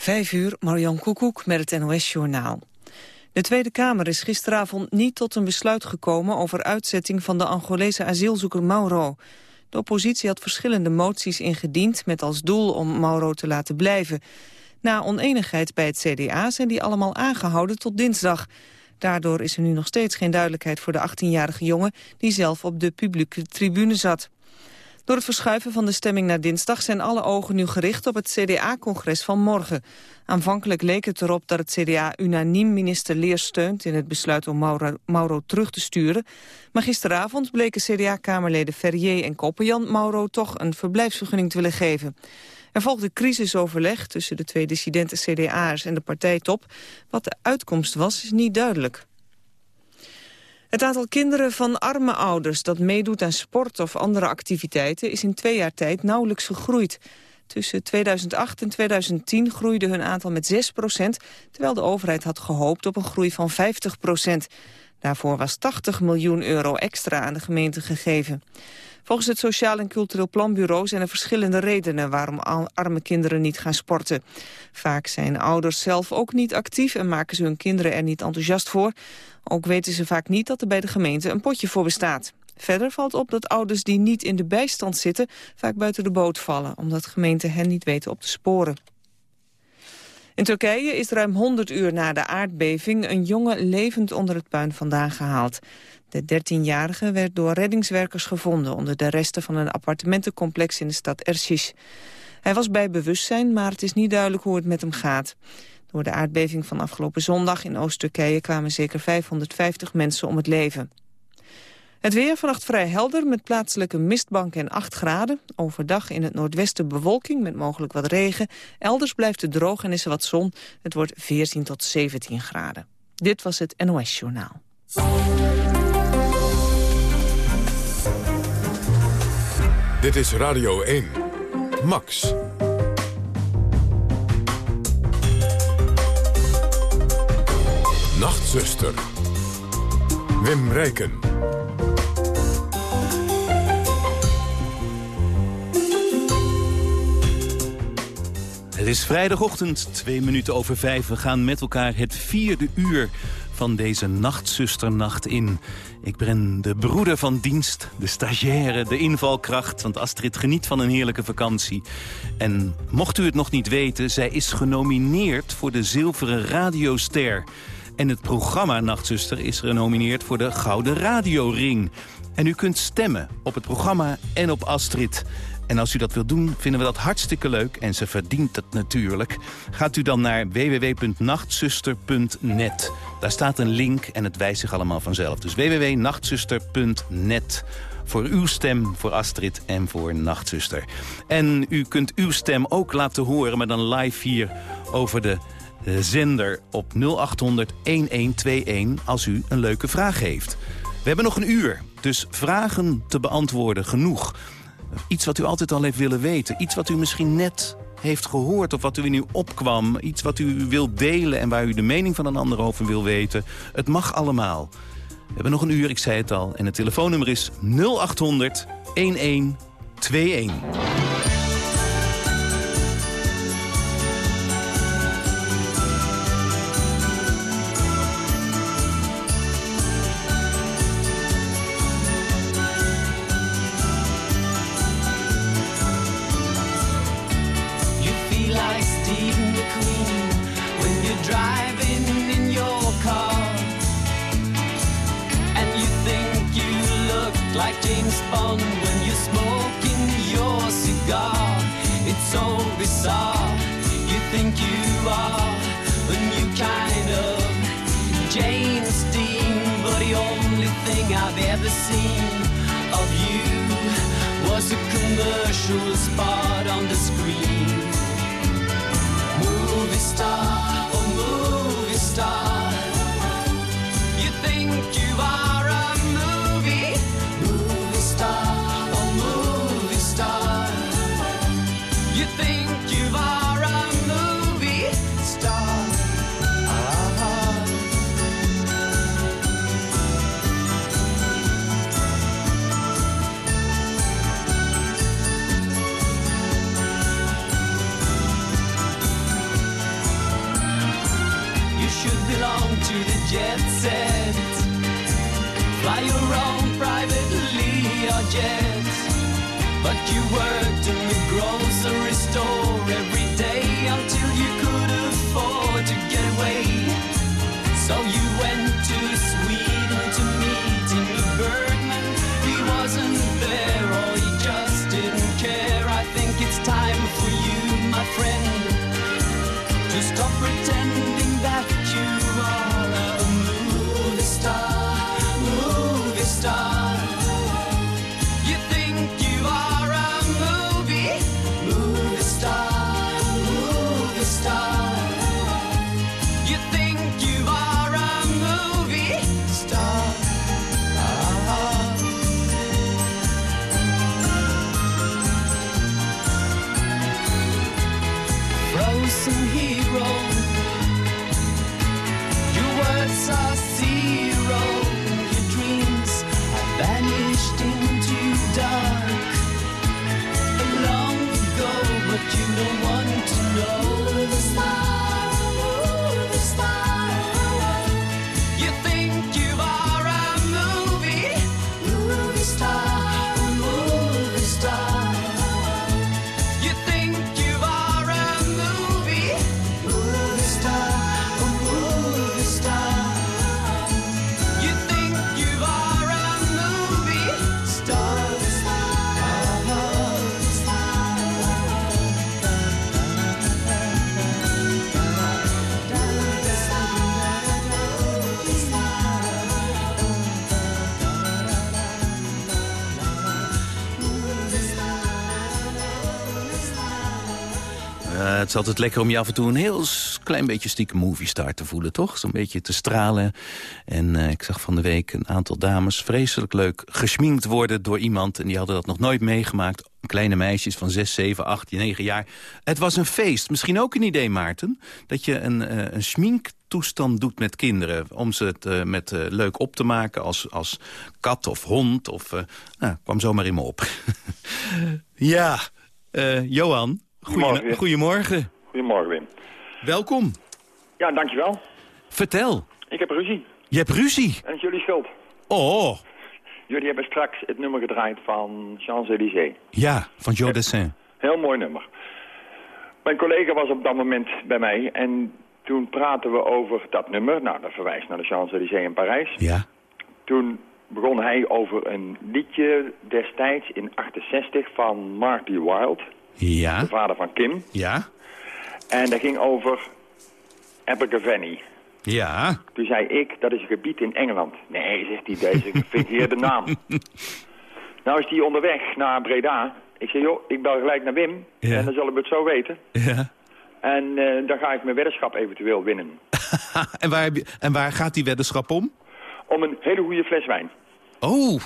Vijf uur, Marian Koekoek met het NOS-journaal. De Tweede Kamer is gisteravond niet tot een besluit gekomen... over uitzetting van de Angolese asielzoeker Mauro. De oppositie had verschillende moties ingediend... met als doel om Mauro te laten blijven. Na oneenigheid bij het CDA zijn die allemaal aangehouden tot dinsdag. Daardoor is er nu nog steeds geen duidelijkheid voor de 18-jarige jongen... die zelf op de publieke tribune zat. Door het verschuiven van de stemming naar dinsdag zijn alle ogen nu gericht op het CDA-congres van morgen. Aanvankelijk leek het erop dat het CDA unaniem minister Leer steunt in het besluit om Mauro, Mauro terug te sturen. Maar gisteravond bleken CDA-kamerleden Ferrier en Koppenjan Mauro toch een verblijfsvergunning te willen geven. Er volgde crisisoverleg tussen de twee dissidente CDA'ers en de partijtop. Wat de uitkomst was, is niet duidelijk. Het aantal kinderen van arme ouders dat meedoet aan sport of andere activiteiten is in twee jaar tijd nauwelijks gegroeid. Tussen 2008 en 2010 groeide hun aantal met 6 procent, terwijl de overheid had gehoopt op een groei van 50 procent. Daarvoor was 80 miljoen euro extra aan de gemeente gegeven. Volgens het Sociaal en Cultureel Planbureau zijn er verschillende redenen waarom arme kinderen niet gaan sporten. Vaak zijn ouders zelf ook niet actief en maken ze hun kinderen er niet enthousiast voor. Ook weten ze vaak niet dat er bij de gemeente een potje voor bestaat. Verder valt op dat ouders die niet in de bijstand zitten vaak buiten de boot vallen, omdat gemeenten hen niet weten op te sporen. In Turkije is ruim 100 uur na de aardbeving een jongen levend onder het puin vandaan gehaald. De 13-jarige werd door reddingswerkers gevonden onder de resten van een appartementencomplex in de stad Erciş. Hij was bij bewustzijn, maar het is niet duidelijk hoe het met hem gaat. Door de aardbeving van afgelopen zondag in Oost-Turkije kwamen zeker 550 mensen om het leven. Het weer vannacht vrij helder met plaatselijke mistbank en 8 graden. Overdag in het noordwesten bewolking met mogelijk wat regen. Elders blijft het droog en is er wat zon. Het wordt 14 tot 17 graden. Dit was het NOS Journaal. Dit is Radio 1. Max. Nachtzuster. Wim Rijken. Het is vrijdagochtend, twee minuten over vijf. We gaan met elkaar het vierde uur van deze nachtzusternacht in. Ik ben de broeder van dienst, de stagiaire, de invalkracht... want Astrid geniet van een heerlijke vakantie. En mocht u het nog niet weten, zij is genomineerd voor de Zilveren Radioster... En het programma Nachtzuster is genomineerd voor de Gouden Radioring. En u kunt stemmen op het programma en op Astrid. En als u dat wilt doen, vinden we dat hartstikke leuk. En ze verdient het natuurlijk. Gaat u dan naar www.nachtzuster.net. Daar staat een link en het wijst zich allemaal vanzelf. Dus www.nachtzuster.net voor uw stem, voor Astrid en voor Nachtzuster. En u kunt uw stem ook laten horen, maar dan live hier over de zender op 0800 1121 als u een leuke vraag heeft. We hebben nog een uur, dus vragen te beantwoorden genoeg. Iets wat u altijd al heeft willen weten. Iets wat u misschien net heeft gehoord of wat u nu opkwam. Iets wat u wilt delen en waar u de mening van een ander over wil weten. Het mag allemaal. We hebben nog een uur, ik zei het al. En het telefoonnummer is 0800 1121. Is altijd lekker om je af en toe een heel klein beetje stiekem movie star te voelen, toch? Zo'n beetje te stralen. En eh, ik zag van de week een aantal dames vreselijk leuk geschminkt worden door iemand. En die hadden dat nog nooit meegemaakt. Kleine meisjes van 6, 7, 8, 9 jaar. Het was een feest. Misschien ook een idee, Maarten. Dat je een, eh, een schminktoestand doet met kinderen. Om ze het eh, met leuk op te maken als, als kat of hond. Of, nou, kwam zomaar in me op. ja, Johan. Goedemorgen. Goedemorgen. Goedemorgen, Wim. Welkom. Ja, dankjewel. Vertel. Ik heb ruzie. Je hebt ruzie. En het is jullie schuld. Oh, Jullie hebben straks het nummer gedraaid van Champs-Élysées. ja, van Joe Dessin. Heel mooi nummer. Mijn collega was op dat moment bij mij en toen praten we over dat nummer. Nou, dat verwijst naar de Champs-Élysées in Parijs. Ja. Toen begon hij over een liedje destijds in 68 van Marty Wilde, Ja. de vader van Kim. Ja. En dat ging over Abergavenny. Ja. Toen zei ik, dat is een gebied in Engeland. Nee, zegt hij, deze vind hier de naam. nou is hij onderweg naar Breda. Ik zei, joh, ik bel gelijk naar Wim. Ja. En dan zullen we het zo weten. Ja. En eh, dan ga ik mijn weddenschap eventueel winnen. en, waar heb je, en waar gaat die weddenschap om? Om een hele goede fles wijn. Oh,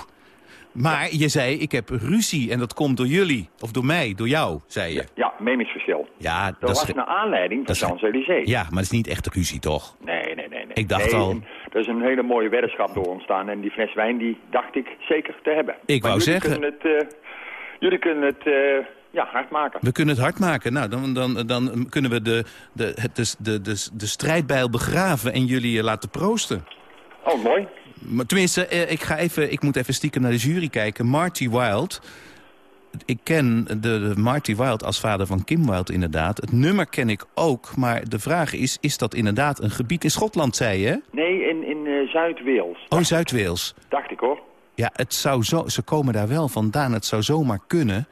maar je zei, ik heb ruzie en dat komt door jullie. Of door mij, door jou, zei je. Ja, meningsverschil. Ja, Dat, was naar aanleiding van Champs-Élysées. ja, maar dat is niet echt ruzie, toch? Nee, nee, nee. nee. Ik dacht Nee, al- Er is een hele mooie weddenschap door ontstaan. En die fles wijn, die dacht ik zeker te hebben. Ik Maar wou jullie zeggen- Kunnen het, eh, jullie kunnen het eh, ja, hard maken. We kunnen het hard maken. Nou, dan, dan, dan kunnen we de, de, het, de, de, de, de strijdbijl begraven en jullie laten proosten. Oh, mooi. Maar tenminste, eh, ik, ga even, ik moet even stiekem naar de jury kijken. Marty Wilde. Ik ken de, de Marty Wilde als vader van Kim Wilde inderdaad. Het nummer ken ik ook, maar de vraag is... is dat inderdaad een gebied in Schotland, zei je? Nee, in, in eh, Zuid-Wales. Oh, Zuid-Wales. Dacht ik hoor. Ja, het zou zo, ze komen daar wel vandaan. Het zou zomaar kunnen.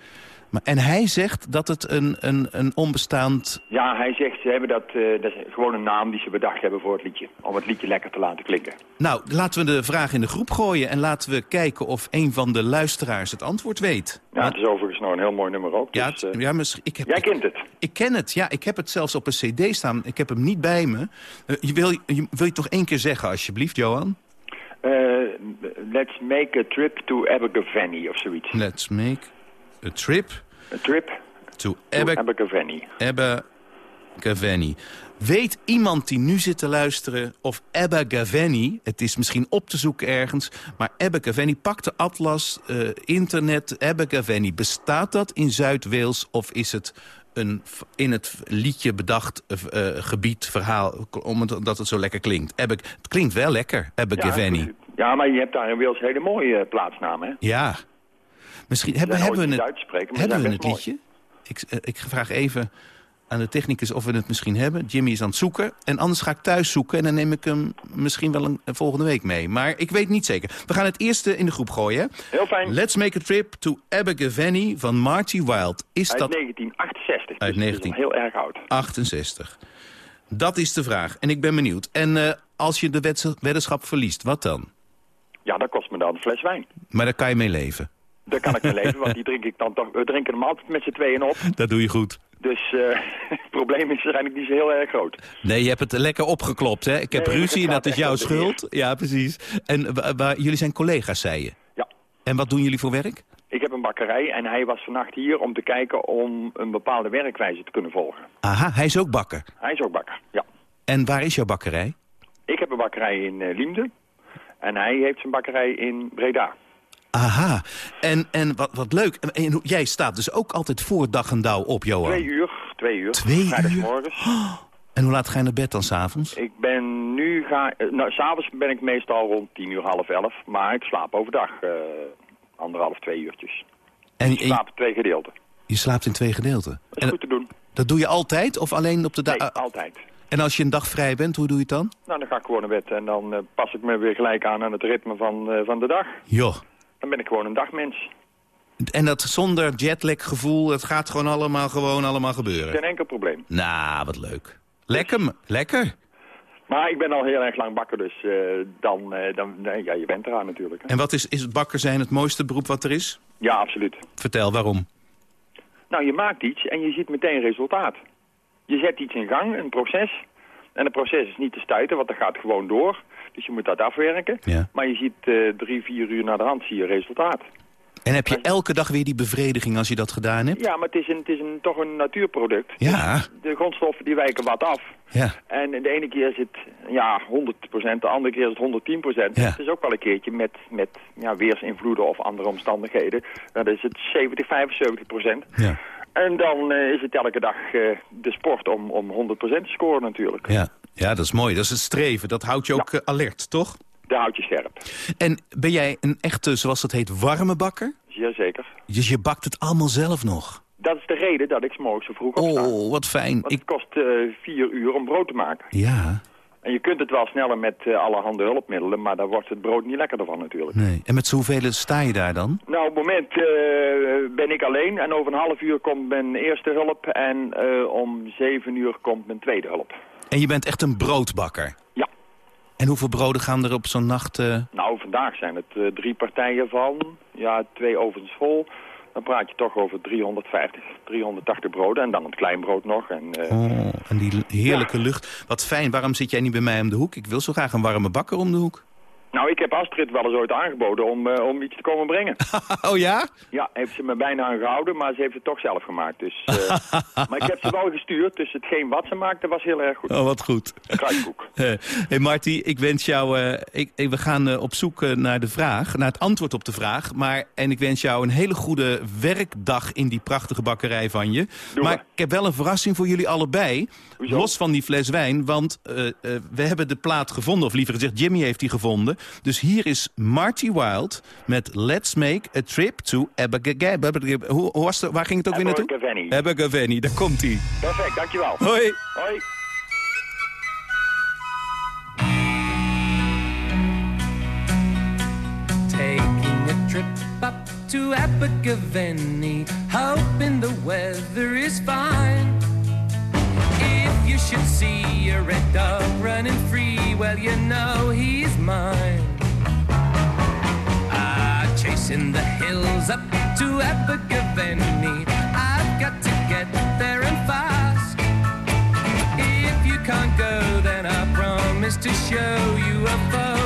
Maar, en hij zegt dat het een, een, een onbestaand... Ja, hij zegt, ze hebben dat, eh, dat is gewoon een naam die ze bedacht hebben voor het liedje. Om het liedje lekker te laten klinken. Nou, laten we de vraag in de groep gooien... en laten we kijken of een van de luisteraars het antwoord weet. Ja, het is overigens nog een heel mooi nummer ook. Ja, dus, het- eh, ja misschien, ik heb, jij kent het. Ik ken het, ja. Ik heb het zelfs op een cd staan. Ik heb hem niet bij me. Eh, je wil, je, wil je toch één keer zeggen, alsjeblieft, Johan? Let's make a trip to Abergavenny of zoiets. Let's make a trip Een trip to Aberg Abergavenny. Abergavenny. Weet iemand die nu zit te luisteren of Abergavenny... het is misschien op te zoeken ergens... maar Abergavenny, pak de atlas, eh, internet, Abergavenny... bestaat dat in Zuid-Wales of is het een in het liedje bedacht eh, gebied, verhaal... omdat het zo lekker klinkt. Abbek, het klinkt wel lekker, Abergavenny. Ja, ja, maar je hebt daar in Wales hele mooie plaatsnamen, hè? Ja. Misschien hebben, we het, uitspreken, hebben we liedje? Ik, eh, ik vraag even aan de technicus of we het misschien hebben. Jimmy is aan het zoeken. En anders ga ik thuis zoeken. En dan neem ik hem misschien wel een, een volgende week mee. Maar ik weet niet zeker. We gaan het eerste in de groep gooien. Heel fijn. Let's make a trip to Abergavenny van Marty Wild. Is Uit dat 1968. Uit dus het is 19. al heel erg oud. 68? Dat is de vraag. En ik ben benieuwd. En eh, als je de weddenschap verliest, wat dan? Ja, dat kost me dan een fles wijn. Maar daar kan je mee leven. Daar kan ik mee leven, want die drink ik dan toch... We drinken hem altijd met z'n tweeën op. Dat doe je goed. Dus eh, het probleem is eigenlijk niet zo heel erg groot. Nee, je hebt het lekker opgeklopt, hè? Ik heb Nee, ruzie en dat is jouw schuld. Ja, precies. En jullie zijn collega's, zei je. Ja. En wat doen jullie voor werk? Ik heb een bakkerij en hij was vannacht hier om te kijken om een bepaalde werkwijze te kunnen volgen. Aha, hij is ook bakker. Hij is ook bakker, ja. En waar is jouw bakkerij? Ik heb een bakkerij in eh, Liemde en hij heeft zijn bakkerij in Breda. Aha. En, en wat, wat leuk. En, jij staat dus ook altijd voor dag en dauw op, Johan. Twee uur, twee uur. Twee uur? Vrijdagmorgens. En hoe laat ga je naar bed dan s'avonds? Ik ben nu, ga, eh, nou, s'avonds ben ik meestal rond tien uur, half elf. Maar ik slaap overdag eh, anderhalf, twee uurtjes. En, Ik slaap in twee gedeelten. je slaapt in twee gedeelten. Dat is En goed te doen. dat doe je altijd of alleen op de dag? Nee, altijd. En als je een dag vrij bent, hoe doe je het dan? Nou, dan ga ik gewoon naar bed en dan eh, pas ik me weer gelijk aan aan het ritme van, van de dag. Joh. Dan ben ik gewoon een dagmens. En dat zonder jetlag gevoel, het gaat gewoon allemaal, gewoon allemaal gebeuren. Geen enkel probleem. Nou, wat leuk. Lekker, lekker. Maar ik ben al heel erg lang bakker, dus eh, dan, eh, dan nee, ja, je bent eraan natuurlijk. Hè? En wat is, is het bakker zijn het mooiste beroep wat er is? Ja, absoluut. Vertel, waarom? Nou, je maakt iets en je ziet meteen resultaat. Je zet iets in gang, een proces. En het proces is niet te stuiten, want dat gaat gewoon door. Dus je moet dat afwerken. Ja. Maar je ziet eh, drie, vier uur naar de hand zie je resultaat. En heb je elke dag weer die bevrediging als je dat gedaan hebt? Ja, maar het is, een, het is een, toch een natuurproduct. Ja, De grondstoffen die wijken wat af. ja. En de ene keer is het ja, 100%, de andere keer is het 110%. Ja. Het is ook wel een keertje met, met ja, weersinvloeden of andere omstandigheden. Dan is het 70, 75%. Ja, En dan eh, is het elke dag eh, de sport om, om 100% te scoren natuurlijk. ja. Ja, dat is mooi. Dat is het streven. Dat houdt je ook Ja. eh, alert, toch? Daar houd je scherp. En ben jij een echte, zoals dat heet, warme bakker? Zeer zeker. Dus je bakt het allemaal zelf nog? Dat is de reden dat ik 's morgens zo vroeg opsta. Oh, wat fijn. Want Ik, het kost eh, vier uur om brood te maken. ja, En je kunt het wel sneller met eh, allerhande hulpmiddelen, maar daar wordt het brood niet lekkerder van natuurlijk. nee. En met zoveel sta je daar dan? Nou, op het moment ben ik alleen en over een half uur komt mijn eerste hulp en om zeven uur komt mijn tweede hulp. En je bent echt een broodbakker? Ja. En hoeveel broden gaan er op zo'n nacht... eh, Nou, vandaag zijn het eh, drie partijen van, ja, twee ovens vol. Dan praat je toch over 350, 380 broden en dan het kleinbrood nog. En, eh, Oh, en die heerlijke lucht. Wat fijn, waarom zit jij niet bij mij om de hoek? Ik wil zo graag een warme bakker om de hoek. Nou, ik heb Astrid wel eens ooit aangeboden om, eh, om iets te komen brengen. oh ja? Ja, heeft ze me bijna aan gehouden, maar ze heeft het toch zelf gemaakt. Dus, eh, maar ik heb ze wel gestuurd, dus hetgeen wat ze maakte was heel erg goed. Oh, wat goed. Kruidkoek. Eh, hey Marty, ik wens jou... ik, we gaan op zoek naar de vraag, naar het antwoord op de vraag. Maar, en ik wens jou een hele goede werkdag in die prachtige bakkerij van je. Doe maar ik heb wel een verrassing voor jullie allebei. Hoezo? Los van die fles wijn, want we hebben de plaat gevonden. Of liever gezegd, Jimmy heeft die gevonden. Dus hier is Marty Wild met Let's Make a Trip to Abergavenny. Hoe, hoe was het? Waar ging het ook weer naartoe? Abergavenny. Abergavenny, daar komt hij. Perfect, dankjewel. Hoi. Hoi. Taking a trip up to Abergavenny, hoping the weather is fine. Should see a red dog running free, well, you know he's mine. Ah, chasing the hills up to Abergavenny, I've got to get there and fast. If you can't go, then I promise to show you a photograph.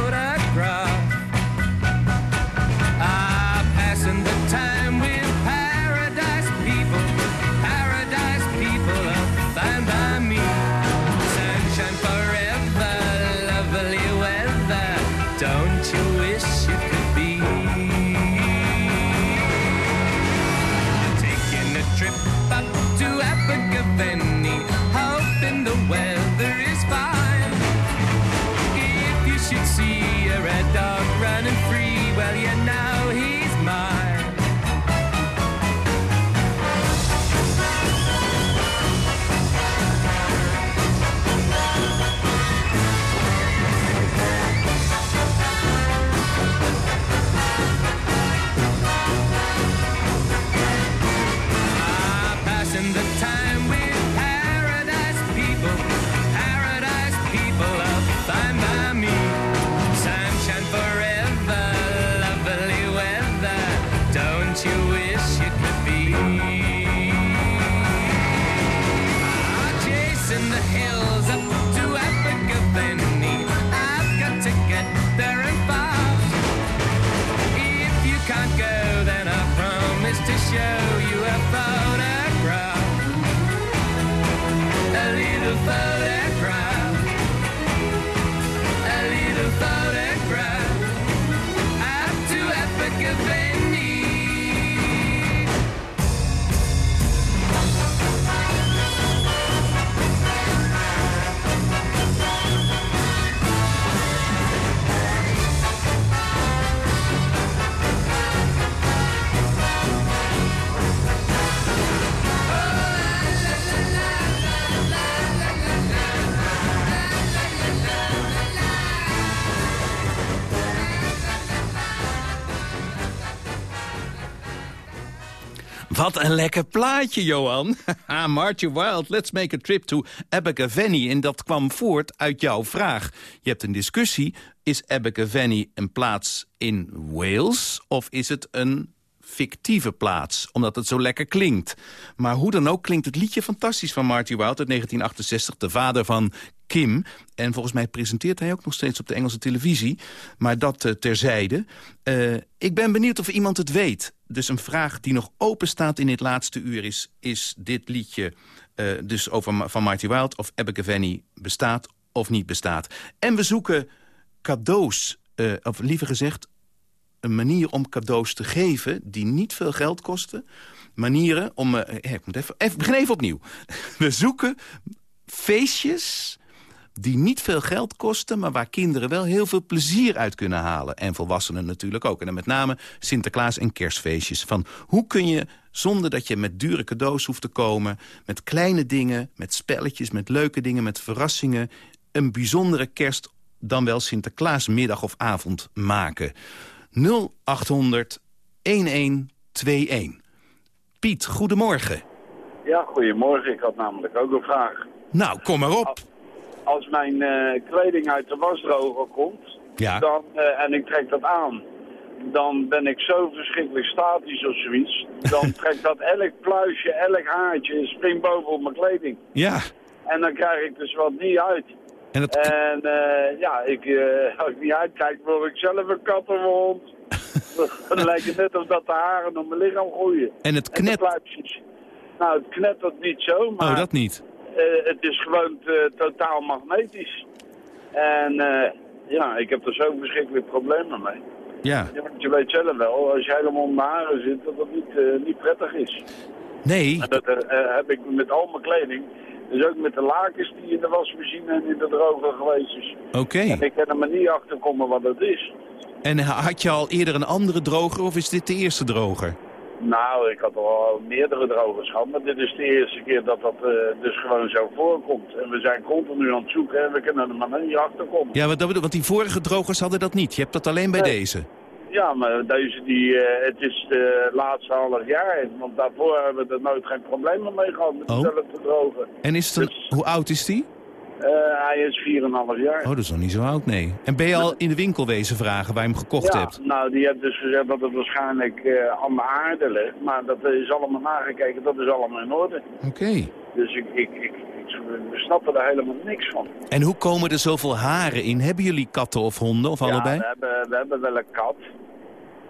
Wat een lekker plaatje, Johan. Haha, Marty Wild, let's make a trip to Abergavenny. En dat kwam voort uit jouw vraag. Je hebt een discussie. Is Abergavenny een plaats in Wales of is het een fictieve plaats, omdat het zo lekker klinkt. Maar hoe dan ook klinkt het liedje fantastisch van Marty Wild uit 1968, de vader van Kim. En volgens mij presenteert hij ook nog steeds op de Engelse televisie. Maar dat eh, terzijde. Eh, ik ben benieuwd of iemand het weet. Dus een vraag die nog open staat in dit laatste uur is... is dit liedje eh, dus over, van Marty Wild of Abergavenny bestaat of niet bestaat. En we zoeken cadeaus, eh, of liever gezegd een manier om cadeaus te geven die niet veel geld kosten. Manieren om... ja, ik even, even, begin even opnieuw. We zoeken feestjes die niet veel geld kosten... maar waar kinderen wel heel veel plezier uit kunnen halen. En volwassenen natuurlijk ook. En dan met name Sinterklaas en kerstfeestjes. Van hoe kun je, zonder dat je met dure cadeaus hoeft te komen... met kleine dingen, met spelletjes, met leuke dingen, met verrassingen... een bijzondere kerst dan wel Sinterklaasmiddag of avond maken. 0800 1121. Piet, goedemorgen. Ja, goedemorgen. Ik had namelijk ook een vraag. Nou, kom maar op. Als mijn eh, kleding uit de wasdroger komt Ja. dan, eh, en ik trek dat aan, dan ben ik zo verschrikkelijk statisch of zoiets. Dan trekt dat elk pluisje, elk haartje springt boven op mijn kleding. Ja. En dan krijg ik dus wat niet uit. En eh, ja, ik, als ik niet uitkijk, word ik zelf een kat of een hond. dan lijkt het net of dat de haren op mijn lichaam groeien. en het knet... Nou, het knettert niet zo, maar... Oh, dat niet. Eh, het is gewoon eh, totaal magnetisch. En eh, ja, ik heb er zo verschrikkelijk problemen mee. Ja. Ja, want je weet zelf wel, als je helemaal om de haren zit, dat dat niet, niet prettig is. Nee. En dat heb ik met al mijn kleding. Dus ook met de lakens die in de wasmachine en in de droger geweest is. Oké. En ik kan er maar niet achter komen wat het is. En had je al eerder een andere droger of is dit de eerste droger? Nou, ik had al meerdere drogers gehad, maar dit is de eerste keer dat dat eh, dus gewoon zo voorkomt. En we zijn continu aan het zoeken en we kunnen er maar niet achter komen. Ja, wat want die vorige drogers hadden dat niet. Je hebt dat alleen bij Nee. deze. Ja, maar deze die, eh, het is de laatste half jaar. Want daarvoor hebben we er nooit geen problemen mee gehad met Oh. dezelfde drogen. En is het een, Dus- hoe oud is die? Eh, hij is 4,5 jaar. Oh, dat is nog niet zo oud, nee. En ben je al in de winkel wezen vragen waar je hem gekocht ja, hebt? nou die heeft dus gezegd dat het waarschijnlijk eh aan de aarde ligt. Maar dat is allemaal nagekeken, dat is allemaal in orde. Oké. Dus ik, ik, ik, we snappen er helemaal niks van. En hoe komen er zoveel haren in? Hebben jullie katten of honden of allebei? Ja, we hebben, we hebben wel een kat.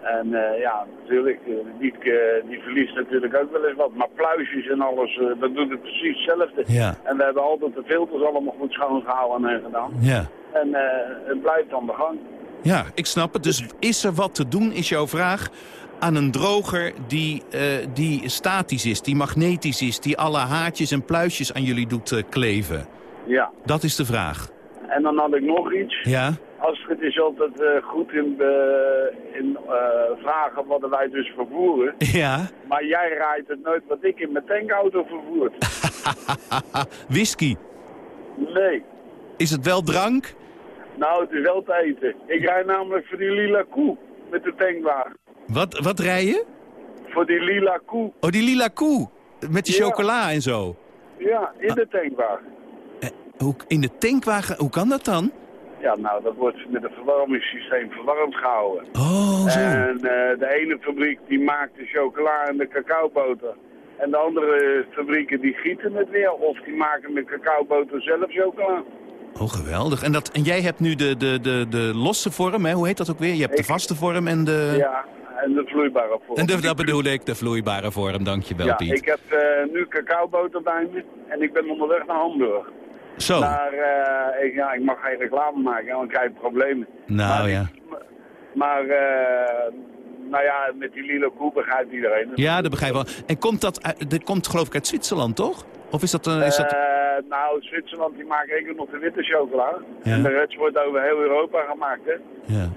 En eh, ja, natuurlijk, eh, die, eh, die verliest natuurlijk ook wel eens wat. Maar pluisjes en alles, dat doet het precies hetzelfde. Ja. En we hebben altijd de filters allemaal goed schoongehouden en gedaan. Ja. En het blijft aan de gang. Ja, ik snap het. Dus is er wat te doen, is jouw vraag, aan een droger die, die statisch is, die magnetisch is, die alle haartjes en pluisjes aan jullie doet kleven? Ja. Dat is de vraag. En dan had ik nog iets. Ja? Als het is altijd eh, goed in, eh, in eh, vragen wat wij dus vervoeren. Ja. Maar jij rijdt het nooit wat ik in mijn tankauto vervoer. Whisky. Nee. Is het wel drank? Nou, het is wel te eten. Ik rijd namelijk voor die lila koe met de tankwagen. Wat, wat rij je? Voor die lila koe. Oh, die lila koe. Met die Ja. chocola en zo. Ja, in de tankwagen. Hoe, in de tankwagen, hoe kan dat dan? Ja, nou, dat wordt met een verwarmingssysteem verwarmd gehouden. Oh, zo. En eh, de ene fabriek die maakt de chocola en de cacaoboter. En de andere fabrieken die gieten het weer. Of die maken met cacaoboter zelf chocola. Oh, geweldig. En, dat, en jij hebt nu de, de, de, de losse vorm, hè? hoe heet dat ook weer? Je hebt de vaste vorm en de... Ja, en de vloeibare vorm. En de, dat bedoel ik, de vloeibare vorm. Dankjewel, Ja, Piet. ik heb eh, nu cacaoboter bij me en ik ben onderweg naar Hamburg. Zo, Maar eh, ik, ja, ik mag geen reclame maken, want dan krijg je problemen. nou maar, ja. Maar, eh, nou ja, met die lila koe begrijpt iedereen. Ja, dat begrijp ik wel. En komt dat, uit- dat komt geloof ik uit Zwitserland, toch? Of is dat... is dat... Eh, nou, Zwitserland die maakt enkel nog de witte chocola. Ja. En de rest wordt over heel Europa gemaakt, hè. ja.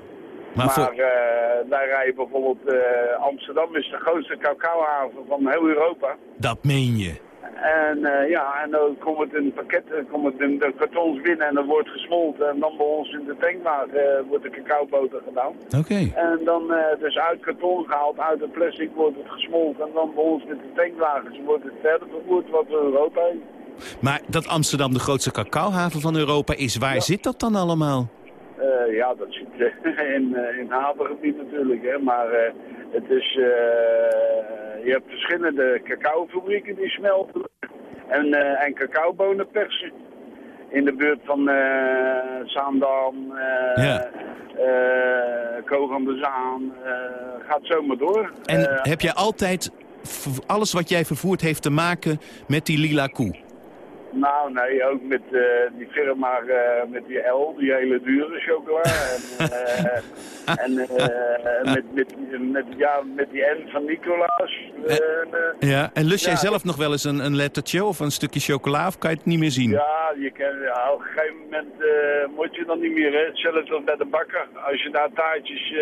Maar, Maar, voor... eh, wij rijden bijvoorbeeld, eh, Amsterdam is de grootste cacaohaven van heel Europa. Dat meen je. En eh, ja, en dan komt het in pakketten, komt het in de kartons binnen en dan wordt gesmolten. En dan bij ons in de tankwagen wordt de cacaoboter gedaan. Oké. En dan dus uit karton gehaald, uit het plastic wordt het gesmolten. En dan bij ons met de tankwagens wordt het verder vervoerd wat we Europa heeft. Maar dat Amsterdam de grootste cacaohaven van Europa is, waar zit dat dan allemaal? Eh, ja, dat zit eh, in, eh, in het havengebied natuurlijk. Hè. Maar het is, je hebt verschillende cacaofabrieken die smelten. En, en cacaobonen persen. In de buurt van Zaandam, Ja. Koog aan de Zaan. gaat zomaar door. En heb jij altijd... Alles wat jij vervoert heeft te maken met die lila koe? Nou, nee, ook met eh, die firma, eh, met die L, die hele dure chocola. en eh, en met, met, met, ja, met die N van Nicolaas. Ja. En lust jij Ja, zelf nog wel eens een, een lettertje of een stukje chocola of kan je het niet meer zien? ja, je kan, ja, op een gegeven moment moet je dan niet meer. Hè. Hetzelfde als bij de bakker. Als je daar taartjes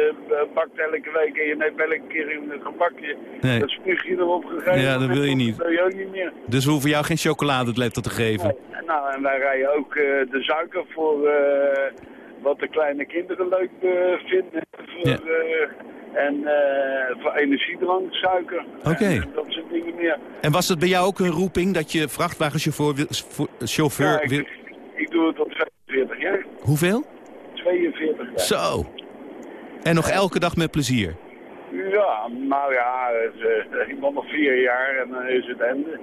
bakt elke week en je neemt elke keer een gebakje, Nee. dan spuug je erop gegeven. Ja, dat wil je niet. Dat wil je ook niet meer. Dus we hoeven jou geen chocoladeletter te geven. Nou, en wij rijden ook eh, de suiker voor eh, wat de kleine kinderen leuk eh, vinden. Voor, Ja. en voor energiedrank, suiker. Oké. En dat soort dingen meer. En was het bij jou ook een roeping dat je vrachtwagenchauffeur chauffeur Ja, ik, wil... ik doe het al 42 jaar. Hoeveel? 42 jaar. Zo. En nog elke dag met plezier. Ja, nou ja, het, ik ben nog vier jaar en dan is het einde.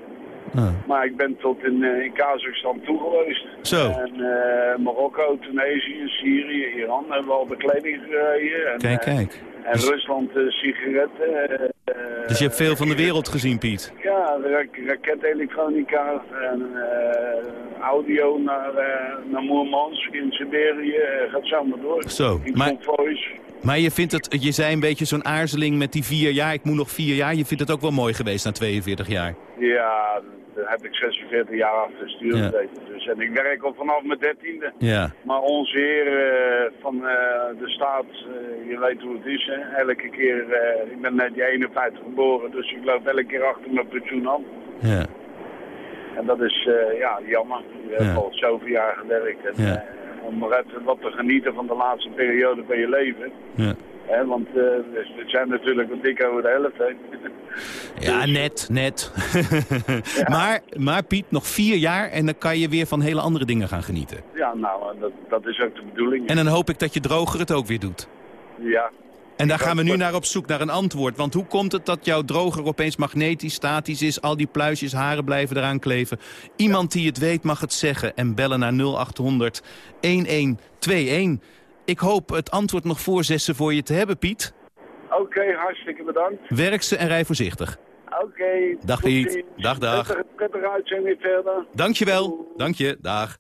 Ah. Maar ik ben tot in, eh, in Kazachstan toe geweest. Zo. En eh, Marokko, Tunesië, Syrië, Iran hebben we al bekleding gereden. En, Kijk, eh, kijk. En Dus- Rusland sigaretten. Dus je hebt veel van de wereld gezien, Piet. Ja, rak raketelektronica en audio naar, naar Moermansk in Siberië. gaat zo maar door. Zo, In maar- convoys. Maar je vindt het, je zei een beetje zo'n aarzeling met die vier jaar. Ik moet nog vier jaar. Je vindt het ook wel mooi geweest na 42 jaar. Ja, daar heb ik 46 jaar achter stuur Ja. gezeten. Dus, en ik werk al vanaf mijn dertiende. Ja. Maar onze heer eh, van eh, de staat, eh, je weet hoe het is, hè? elke keer, ik ben net die 51 geboren, dus ik loop elke keer achter mijn pensioen aan. Ja. En dat is ja, jammer. Je hebt Ja. al zoveel jaar gewerkt. En, Ja. Eh, om nog even wat te genieten van de laatste periode van je leven. Ja. Hè, want eh dus, het zijn natuurlijk wat dik over de helft. Ja, net, net. maar, maar Piet, nog vier jaar en dan kan je weer van hele andere dingen gaan genieten. Ja, nou, dat, dat is ook de bedoeling. En dan hoop ik dat je droger het ook weer doet. Ja, En daar gaan we nu naar op zoek, naar een antwoord. Want hoe komt het dat jouw droger opeens magnetisch, statisch is... al die pluisjes, haren blijven eraan kleven? Iemand die het weet mag het zeggen en bellen naar 0800 1121. Ik hoop het antwoord nog voor zessen voor je te hebben, Piet. oké, hartstikke bedankt. Werk ze en rij voorzichtig. Oké. Dag, Piet. Dag, dag. Prettige, prettige uitzending verder. Dankjewel. Dank je. Dag.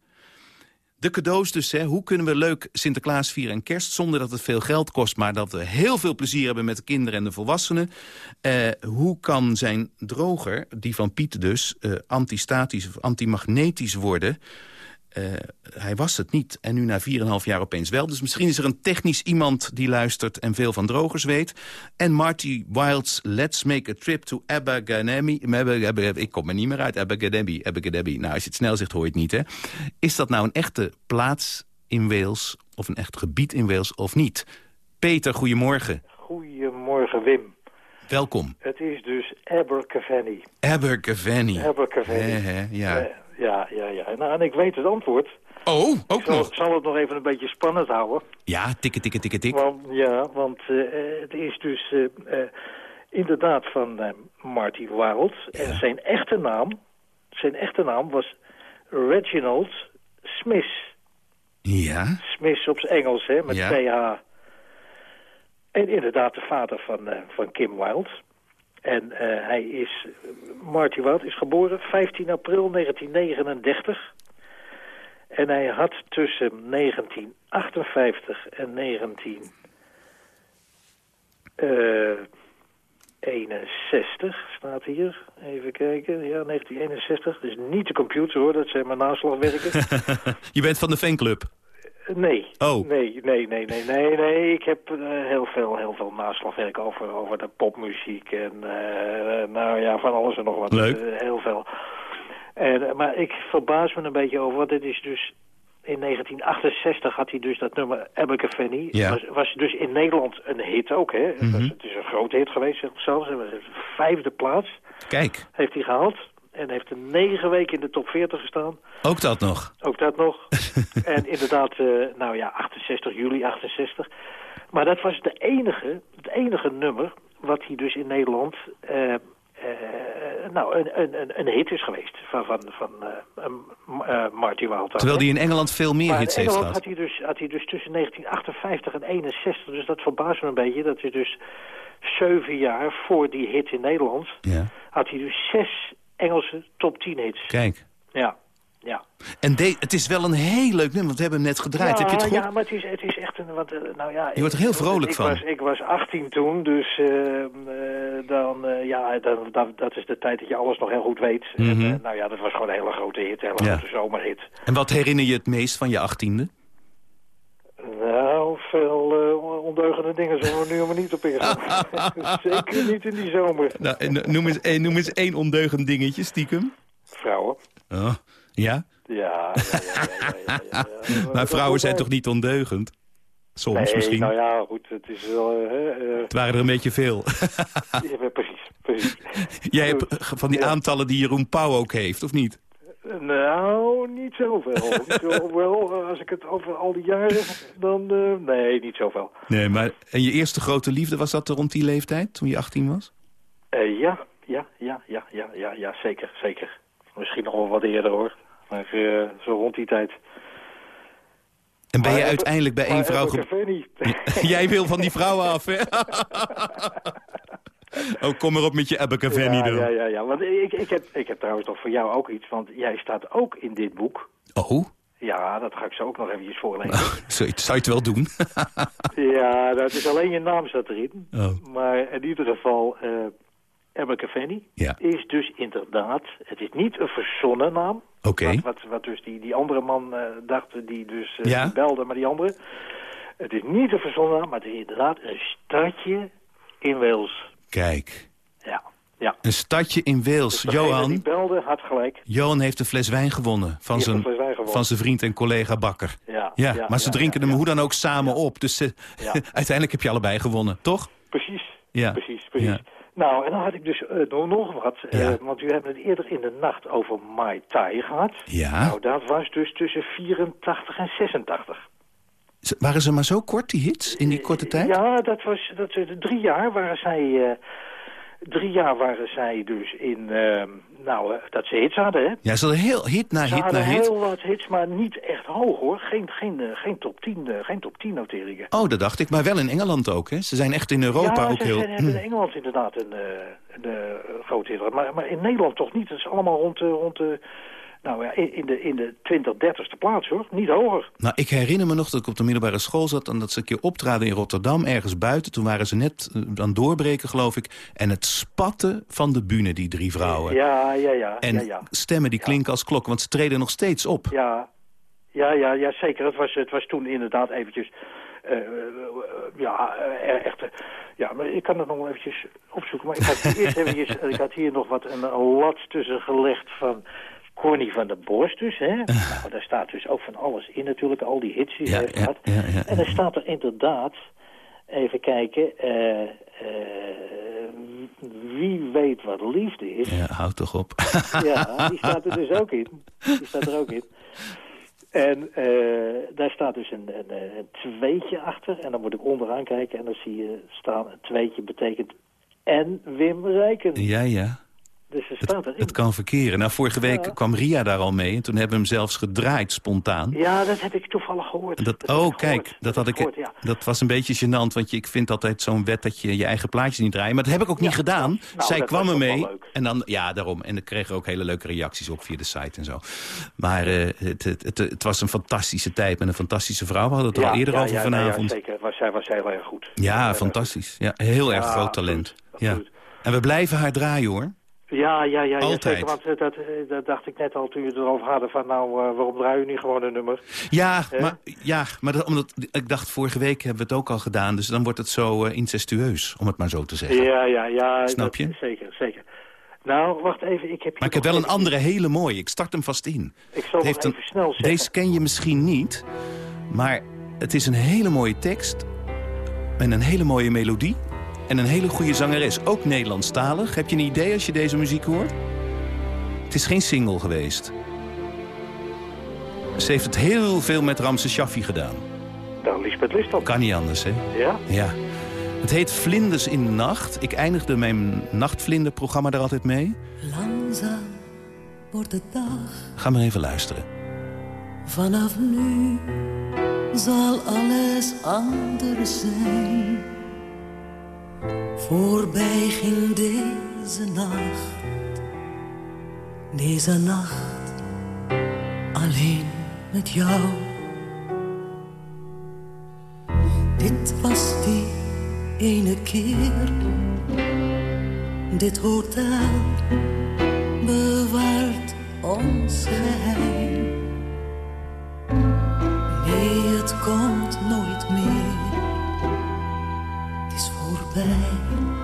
De cadeaus dus, hè. hoe kunnen we leuk Sinterklaas vieren en kerst... zonder dat het veel geld kost, maar dat we heel veel plezier hebben... met de kinderen en de volwassenen. Eh, hoe kan zijn droger, die van Piet dus... eh, antistatisch of antimagnetisch worden... Eh, hij was het niet en nu na 4,5 jaar opeens wel. Dus misschien is er een technisch iemand die luistert en veel van drogers weet. En Marty Wilds Let's Make a Trip to Abba- Ik kom er niet meer uit. Abergavenny. Nou, als je het snel zegt, hoor je het niet, hè. Is dat nou een echte plaats in Wales of een echt gebied in Wales of niet? Peter, goedemorgen. Goedemorgen Wim. Welkom. Het is dus Abergavenny. Abergavenny. Abergavenny. Hè, hè, ja. Eh, ja, ja, ja. Nou, en ik weet het antwoord. Oh, Ik ook zal, nog. zal het nog even een beetje spannend houden. Ja, tikken, tikken, tikken, tik. Want, ja, want eh, het is dus... eh, eh, inderdaad van Marty Wilde. En zijn echte naam, zijn echte naam was Reginald Smith. Ja, Smith op zijn Engels, hè, met Ja. PH. En inderdaad de vader van, van Kim Wilde. En eh, hij is, Marty Wilde is geboren 15 april 1939. En hij had tussen 1958 en 19... eh 61 staat hier. Even kijken. Ja, 1961. Dus niet de computer hoor, dat zijn mijn naslagwerken. je bent van de fanclub. Nee. Oh. Nee, nee, nee, nee, nee, nee. Ik heb eh, heel, veel, heel veel naslagwerk over, over de popmuziek en eh, nou ja, van alles en nog wat. Leuk. Eh, heel veel. En, maar ik verbaas me een beetje over, want dit is dus... In 1968 had hij dus dat nummer Abergavenny. Ja. Was, was dus in Nederland een hit ook, hè? Het, was, Mhm. het is een grote hit geweest, zelfs. Vijfde plaats Kijk, heeft hij gehaald. En heeft er negen weken in de top 40 gestaan. ook dat nog. Ook dat nog. en inderdaad, eh, nou ja, 68, juli 68. Maar dat was de enige, het enige nummer wat hij dus in Nederland... eh, eh, nou, een, een, een- hit is geweest van, van, van Marty Wilde. Terwijl hij in Engeland veel meer Maar hits in heeft Engeland gehad. had hij, dus, had hij dus tussen 1958 en 61, dus dat verbaast me een beetje, dat hij dus zeven jaar voor die hit in Nederland, Ja, had hij dus zes Engelse top 10 hits. kijk. Ja, ja. En de- het is wel een heel leuk nummer, want we hebben hem net gedraaid. ja, Heb je het goed? Ja, maar het is, het is echt een... Want, eh, nou ja, Je wordt er heel vrolijk ik van. Was, ik was 18 toen, dus eh, eh, dan, eh, ja, dan, dan, dat is de tijd dat je alles nog heel goed weet. Mhm. En, eh, nou ja, dat was gewoon een hele grote hit, een hele Ja. grote zomerhit. En wat herinner je het meest van je achttiende? Nou, veel eh, ondeugende dingen zullen we nu maar niet op ingaan. Zeker niet in die zomer. Nou, eh, noem, eens, eh, noem eens één ondeugend dingetje, stiekem. Vrouwen. Oh, ja? Ja, ja. Maar vrouwen zijn toch niet ondeugend? Soms nee, misschien. nou ja, goed, het is wel... Het waren er een beetje veel. ja, precies, precies. Jij hebt van die aantallen die Jeroen Pauw ook heeft, of niet? Nou, niet zoveel. niet wel, als ik het over al die jaren, dan... eh, nee, niet zoveel. Nee, maar... En je eerste grote liefde, was dat rond die leeftijd, toen je 18 was? Eh, ja, ja, ja, ja, ja, ja, ja, zeker, zeker. Misschien nog wel wat eerder hoor. Maar eh, zo rond die tijd. En ben Maar je uiteindelijk bij één vrouw... Ge-. Jij wil van die vrouwen af, hè? oh, kom maar op met je Abergavenny ja, dan. ja, ja, ja. Want ik, ik, heb, ik heb trouwens nog voor jou ook iets. Want jij staat ook in dit boek. Oh, Ja, dat ga ik zo ook nog eventjes voorlezen. je zou je het wel doen? ja, dat is alleen je naam staat erin. Oh. Maar in ieder geval, eh Ebbe Café Ja. is dus inderdaad... Het is niet een verzonnen naam. Oké. Wat, wat, wat dus die, die andere man eh, dacht, die dus eh, Ja? die belde, maar die andere. Het is niet een verzonnen naam, maar het is inderdaad een stadje in Wales. Kijk, Ja, ja. een stadje in Wales. Dus Johan, die belde had gelijk. Johan heeft een fles wijn gewonnen van zijn, wijn gewonnen. van zijn vriend en collega Bakker. Ja, Ja, maar ze drinken hem hoe dan ook samen op. Dus ze, Ja. uiteindelijk heb je allebei gewonnen, toch? Precies, Ja. precies, precies. Nou, en dan had ik dus eh, nog- wat. eh, Ja. want u hebt het eerder in de nacht over Mai Tai gehad. Ja. Nou, dat was dus tussen 84 en 86. Waren ze maar zo kort, die hits, in die korte tijd? Ja, dat was dat, eh, drie jaar waren zij... eh, drie jaar waren zij dus in... eh, nou, eh, dat ze hits hadden, hè? Ja, ze hadden heel hit na Ze hit na hadden hit. heel wat hits, maar niet echt hoog, hoor. Geen, geen, geen, top 10, eh, geen top 10 noteringen. Oh, dat dacht ik. Maar wel in Engeland ook, hè? Ze zijn echt in Europa ja, ook ze heel... zijn- hebben in Engeland inderdaad een, een eh, grote hit. Maar, maar in Nederland toch niet. Het is allemaal rond. Rond de nou ja, in de, in de 20, 30ste plaats hoor. Niet hoger. Nou, ik herinner me nog dat ik op de middelbare school zat... en dat ze een keer optraden in Rotterdam, ergens buiten. Toen waren ze net eh, aan het doorbreken, geloof ik. En het spatten van de bühne, die drie vrouwen. Ja, ja, ja. en ja, ja. stemmen die klinken als klokken, want ze treden nog steeds op. Ja, ja, ja, ja zeker. Het was, het was toen inderdaad eventjes... eh, eh, ja, echt... ja, maar ik kan het nog wel eventjes opzoeken. Maar ik had eerst eventjes... Ik had hier nog wat een, een lat tussen gelegd van... Corny van der Borst dus, hè? Nou, daar staat dus ook van alles in natuurlijk, al die hits die Ja, heeft gehad. ja, ja, En dan staat er inderdaad, even kijken, eh, eh, wie weet wat liefde is. Ja, houd toch op. Ja, die staat er dus ook in. Die staat er ook in. En eh, daar staat dus een, een, een tweetje achter. En dan moet ik onderaan kijken en dan zie je staan... een tweetje betekent en Wim Rijken. Ja, ja. Dus staat erin. Het kan verkeren. Nou, vorige week Ja. kwam Ria daar al mee. En toen hebben we hem zelfs gedraaid spontaan. Ja, dat heb ik toevallig gehoord. Dat, oh, kijk, gehoord. dat, had ik, gehoord, ja. dat was een beetje gênant. Want je, ik vind altijd zo'n wet dat je je eigen plaatjes niet draait. Maar dat heb ik ook niet gedaan. nou, Zij kwam er mee. En dan, ja, daarom. En ik kreeg er ook hele leuke reacties op via de site en zo. Maar eh, het, het, het, het was een fantastische tijd met een fantastische vrouw. We hadden het er al eerder ja, over ja, nou vanavond. Ja, zeker. Was, zij was heel erg goed. Ja, fantastisch. Ja, heel erg groot talent. Ja. En we blijven haar draaien, hoor. Ja, ja, ja, ja Altijd. zeker. Want eh, dat, eh, dat dacht ik net al toen je het erover hadden van nou, eh, waarom draai je niet gewoon een nummer? Ja, maar, ja, maar dat, omdat, ik dacht vorige week hebben we het ook al gedaan. Dus dan wordt het zo incestueus, om het maar zo te zeggen. Ja, ja, ja. Snap dat- je? Zeker, zeker. Nou, wacht even. Ik heb Maar ik heb wel een andere hele mooie. Ik start hem vast in. Ik zal Het even snel zeggen. Deze ken je misschien niet. Maar het is een hele mooie tekst. En een hele mooie melodie. En een hele goede zangeres. Ook Nederlandstalig. Heb je een idee als je deze muziek hoort? Het is geen single geweest. Ze heeft het heel veel met Ramse Shaffi gedaan. Dan Lisbeth List Kan niet anders, hè? Ja? Ja. Het heet Vlinders in de Nacht. Ik eindigde mijn nachtvlinderprogramma er altijd mee. Langzaam wordt de dag, Ga maar even luisteren. vanaf nu zal alles anders zijn. Voorbij ging deze nacht, deze nacht, alleen met jou. Dit was die ene keer, dit hotel bewaart ons geheim. Nee, het komt is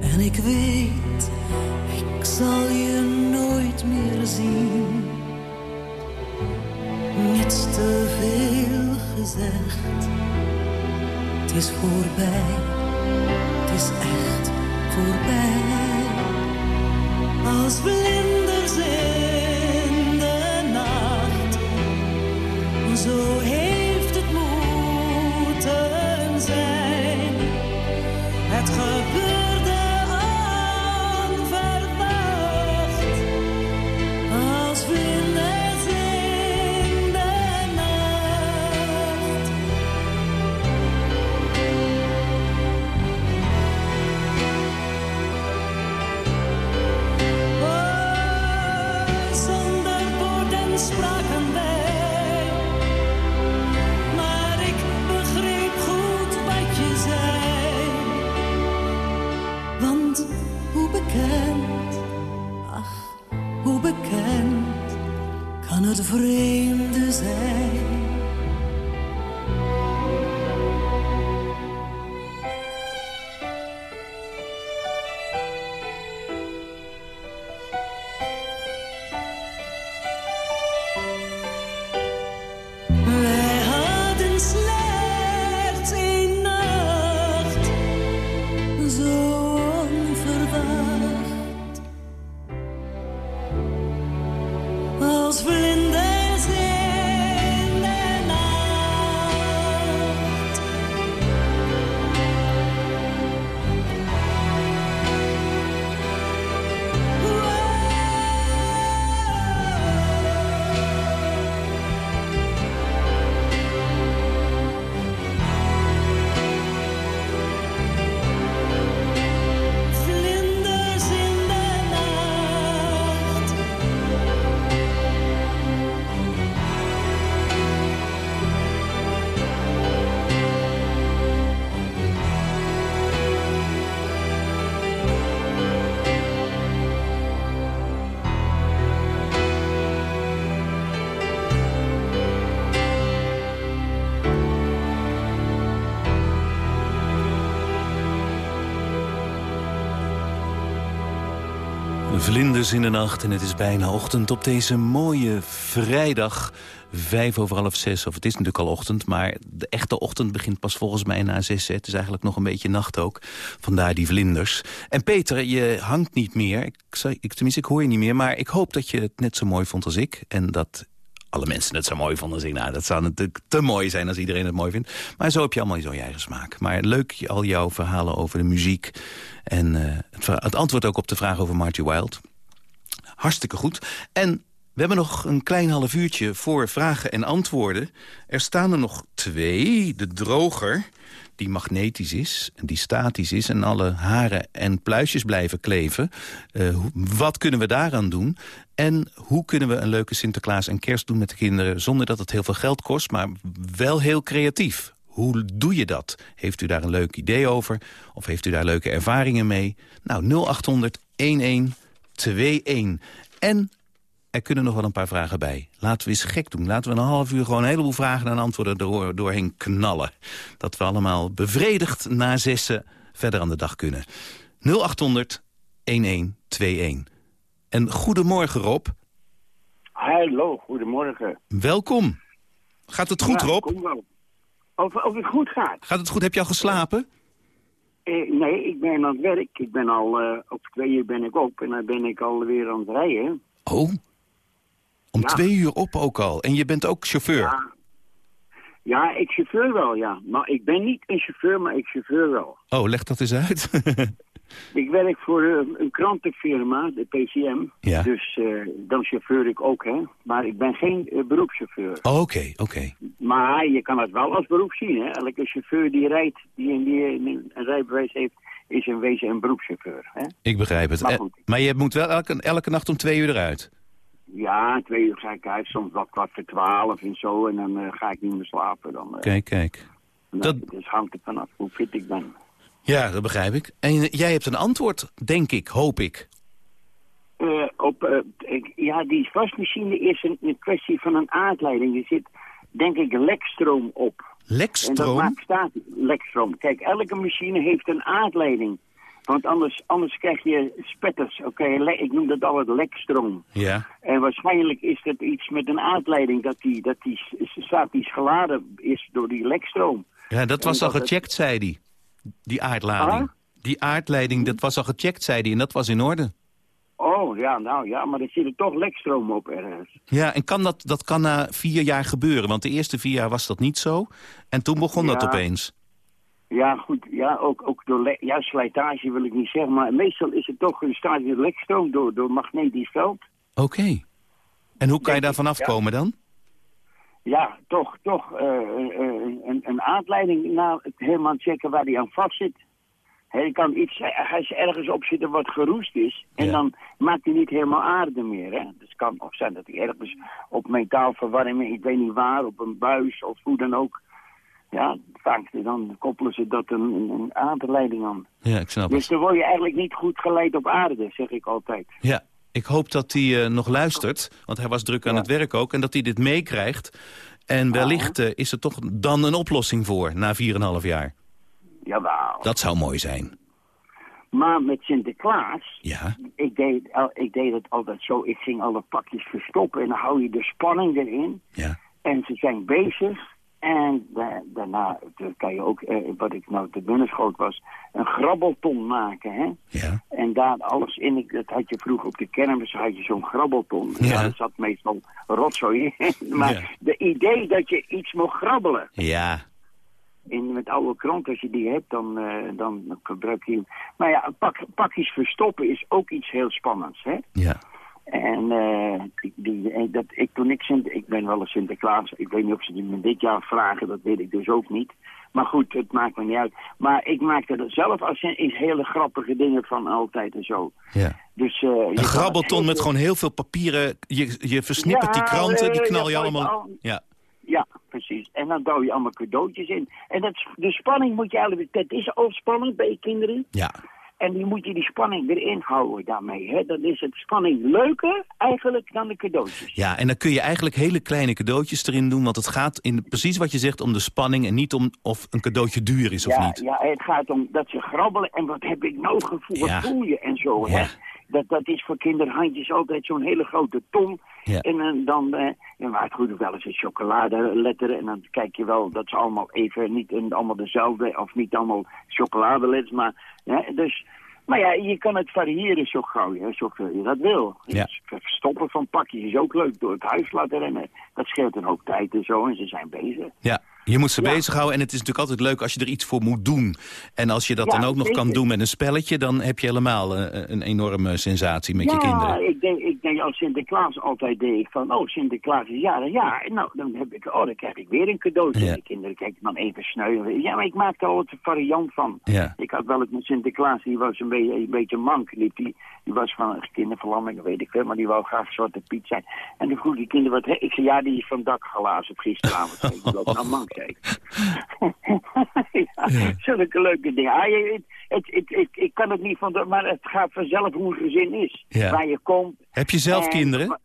En ik weet, ik zal je nooit meer zien. Niets te veel gezegd. Het is voorbij, het is echt voorbij. Als vlinders in de nacht. Vlinders in de nacht en het is bijna ochtend op deze mooie vrijdag. Vijf over half zes, of het is natuurlijk al ochtend... maar de echte ochtend begint pas volgens mij na zes. Het is eigenlijk nog een beetje nacht ook. Vandaar die vlinders. En Peter, je hangt niet meer. Ik, tenminste, ik hoor je niet meer. Maar ik hoop dat je het net zo mooi vond als ik. En dat alle mensen het zo mooi vonden ik. Nou, dat zou natuurlijk te mooi zijn als iedereen het mooi vindt. Maar zo heb je allemaal zo je eigen smaak. Maar leuk al jouw verhalen over de muziek. En eh, het, het antwoord ook op de vraag over Marty Wild. Hartstikke goed. En we hebben nog een klein half uurtje voor vragen en antwoorden. Er staan er nog twee. De droger, die magnetisch is en die statisch is... en alle haren en pluisjes blijven kleven. Eh, wat kunnen we daaraan doen? En hoe kunnen we een leuke Sinterklaas en kerst doen met de kinderen... zonder dat het heel veel geld kost, maar wel heel creatief? Hoe doe je dat? Heeft u daar een leuk idee over? Of heeft u daar leuke ervaringen mee? Nou, 0800 1121. En er kunnen nog wel een paar vragen bij. Laten we eens gek doen. Laten we een half uur gewoon een heleboel vragen en antwoorden door, doorheen knallen. Dat we allemaal bevredigd na zessen verder aan de dag kunnen. 0800 1121. En goedemorgen Rob. Hallo, goedemorgen. Welkom. Gaat het goed Ja, Rob? kom wel. Of, of het goed gaat? Gaat het goed? Heb je al geslapen? Eh, nee, ik ben aan het werk. Ik ben al, eh, op twee uur ben ik op en dan ben ik alweer aan het rijden. Oh. Om Ja. twee uur op ook al. En je bent ook chauffeur. Ja. ja, ik chauffeur wel, ja. Maar ik ben niet een chauffeur, maar ik chauffeur wel. Oh, leg dat eens uit. Ik werk voor eh, een krantenfirma, de PCM. Ja. Dus eh, dan chauffeur ik ook, hè. Maar ik ben geen eh, beroepschauffeur. Oké, oké. Maar je kan het wel als beroep zien, hè. Elke chauffeur die rijdt, die een, die een, een rijbewijs heeft, is in wezen een beroepschauffeur, hè. Ik begrijp het. Maar goed. maar je moet wel elke, elke nacht om twee uur eruit. Ja, twee uur ga ik uit, soms wat kwart voor twaalf en zo. En dan eh, ga ik niet meer slapen. Dan, eh, Kijk, kijk. dat- Dus hangt er vanaf hoe fit ik ben. Ja, dat begrijp ik. En jij hebt een antwoord, denk ik, hoop ik. Eh, op, ik- ja, die wasmachine is een, een kwestie van een aardleiding. Er zit, denk ik, lekstroom op. En dat Lekstroom? maakt staat lekstroom. Kijk, elke machine heeft een aardleiding. Want anders, anders krijg je spetters. Oké, ik noem dat altijd lekstroom. Ja. En waarschijnlijk is het iets met een aardleiding dat die, dat die statisch geladen is door die lekstroom. ja, dat was En al dat het- gecheckt, zei hij. Die aardlading. Ah? Die aardleiding, dat was al gecheckt, zei hij. En dat was in orde. Oh, ja, nou ja, maar er zit er toch lekstroom op ergens. Ja, en kan dat, dat kan na vier jaar gebeuren? Want de eerste vier jaar was dat niet zo. En toen begon dat opeens. Ja, goed, ja, ook, ook door ja, slijtage wil ik niet zeggen, maar meestal is het toch een statische lekstroom door, door magnetisch veld. Oké. En hoe kan je daar vanaf komen dan? Ja, toch, toch eh, eh, een, een aanleiding naar het helemaal checken waar hij aan vast zit. Hij kan iets, als je ergens op zitten wat geroest is, en Ja. dan maakt hij niet helemaal aarde meer. Hè? Dus het kan ook zijn dat hij ergens op metaalverwarming, ik weet niet waar, op een buis of hoe dan ook. Ja, vaak dan koppelen ze dat een, een, aardleiding aan. Ja, ik snap Dus het. dan word je eigenlijk niet goed geleid op aarde, zeg ik altijd. Ja, ik hoop dat hij eh, nog luistert. Want hij was druk aan Ja. het werk ook. En dat hij dit meekrijgt. En wellicht eh, is er toch dan een oplossing voor na 4,5 jaar. Jawel. Dat zou mooi zijn. Maar met Sinterklaas, Ja. ik deed, ik deed het altijd zo. Ik ging alle pakjes verstoppen en dan hou je de spanning erin. Ja. En ze zijn bezig. En da- daarna kan je ook, eh, wat ik nou te binnen schoot was, een grabbelton maken. Hè? Ja. En daar alles in, ik- dat had je vroeger op de kermis, had je zo'n grabbelton. En Ja. daar zat meestal rotzooi in. maar Ja. de idee dat je iets mocht grabbelen. Ja. In, met oude krant, als je die hebt, dan, eh, dan gebruik je hem. Maar ja, pak, pakjes verstoppen is ook iets heel spannends. Hè? Ja. En eh, die, die, eh, dat, ik, toen ik, ik ben wel een Sinterklaas. Ik weet niet of ze die me dit jaar vragen, dat weet ik dus ook niet. Maar goed, het maakt me niet uit. Maar ik maakte er zelf als hele grappige dingen van altijd en zo. ja. Dus, je kan Een grabbelton met gewoon heel veel papieren. Je, je versnippert die kranten, die knal je ja, allemaal... al- Ja. Ja, precies. En dan douw je allemaal cadeautjes in. En dat, de spanning moet je eigenlijk... Dat is al spannend bij je kinderen. Ja. En die moet je die spanning erin houden daarmee. Hè? Dan is het spanning leuker eigenlijk dan de cadeautjes. Ja, en dan kun je eigenlijk hele kleine cadeautjes erin doen. Want het gaat in precies wat je zegt om de spanning... en niet om of een cadeautje duur is of niet. ja, het gaat om dat ze grabbelen en wat heb ik nou gevoeld, Ja. wat voel je en zo. Ja. Hè? Dat, dat is voor kinderhandjes altijd zo'n hele grote tom. Ja. En eh, dan, eh en maar het goed wel eens een chocoladeletter. En dan kijk je wel dat ze allemaal even, niet allemaal dezelfde, of niet allemaal chocoladeletters. Maar, ja, dus, maar ja, je kan het variëren zo gauw je, zo gauw je dat wil. Ja. Dus verstoppen van pakjes is ook leuk. Door het huis laten rennen. Dat scheelt een hoop tijd en zo. En ze zijn bezig. Ja, je moet ze Ja. bezighouden en het is natuurlijk altijd leuk als je er iets voor moet doen. En als je dat Ja, dan ook nog kan doen met een spelletje... dan heb je helemaal eh, een enorme sensatie met ja, je kinderen. ik denk, ik denk als Sinterklaas altijd deed ik van, oh Sinterklaas is jarig, ja, en nou, dan heb ik, oh, dan krijg ik weer een cadeautje. Ja. De kinderen kijken dan even sneu. Ja, maar ik maakte al een variant van. Ja. Ik had wel eens met Sinterklaas, die was een beetje, een beetje mank, die, die was van een kinderverlamming, weet ik veel, maar die wou graag Zwarte Piet zijn. En toen vroeg die kinderen wat, ik zei, ja, die is van het dak glazen gisteravond. Ik, nou mank, ik. ja, zulke leuke dingen. Ah, je- het, het, het, ik kan het niet van, de- maar het gaat vanzelf hoe een gezin is. Ja. Waar je komt. Heb je zelf En- kinderen?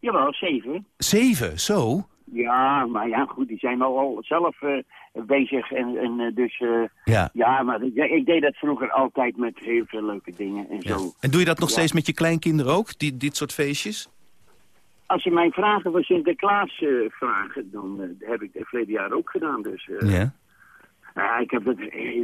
Jawel, zeven. Zeven, zo? Ja, maar ja, goed, die zijn al, al zelf eh, bezig. En, en eh, dus, eh, Ja. ja, maar ik, ik deed dat vroeger altijd met heel veel leuke dingen en ja. zo. En doe je dat nog Ja. steeds met je kleinkinderen ook, die, dit soort feestjes? Als ze mij vragen voor Sinterklaas eh, vragen, dan eh, heb ik het verleden jaar ook gedaan. Dus eh, Ja. ik heb dat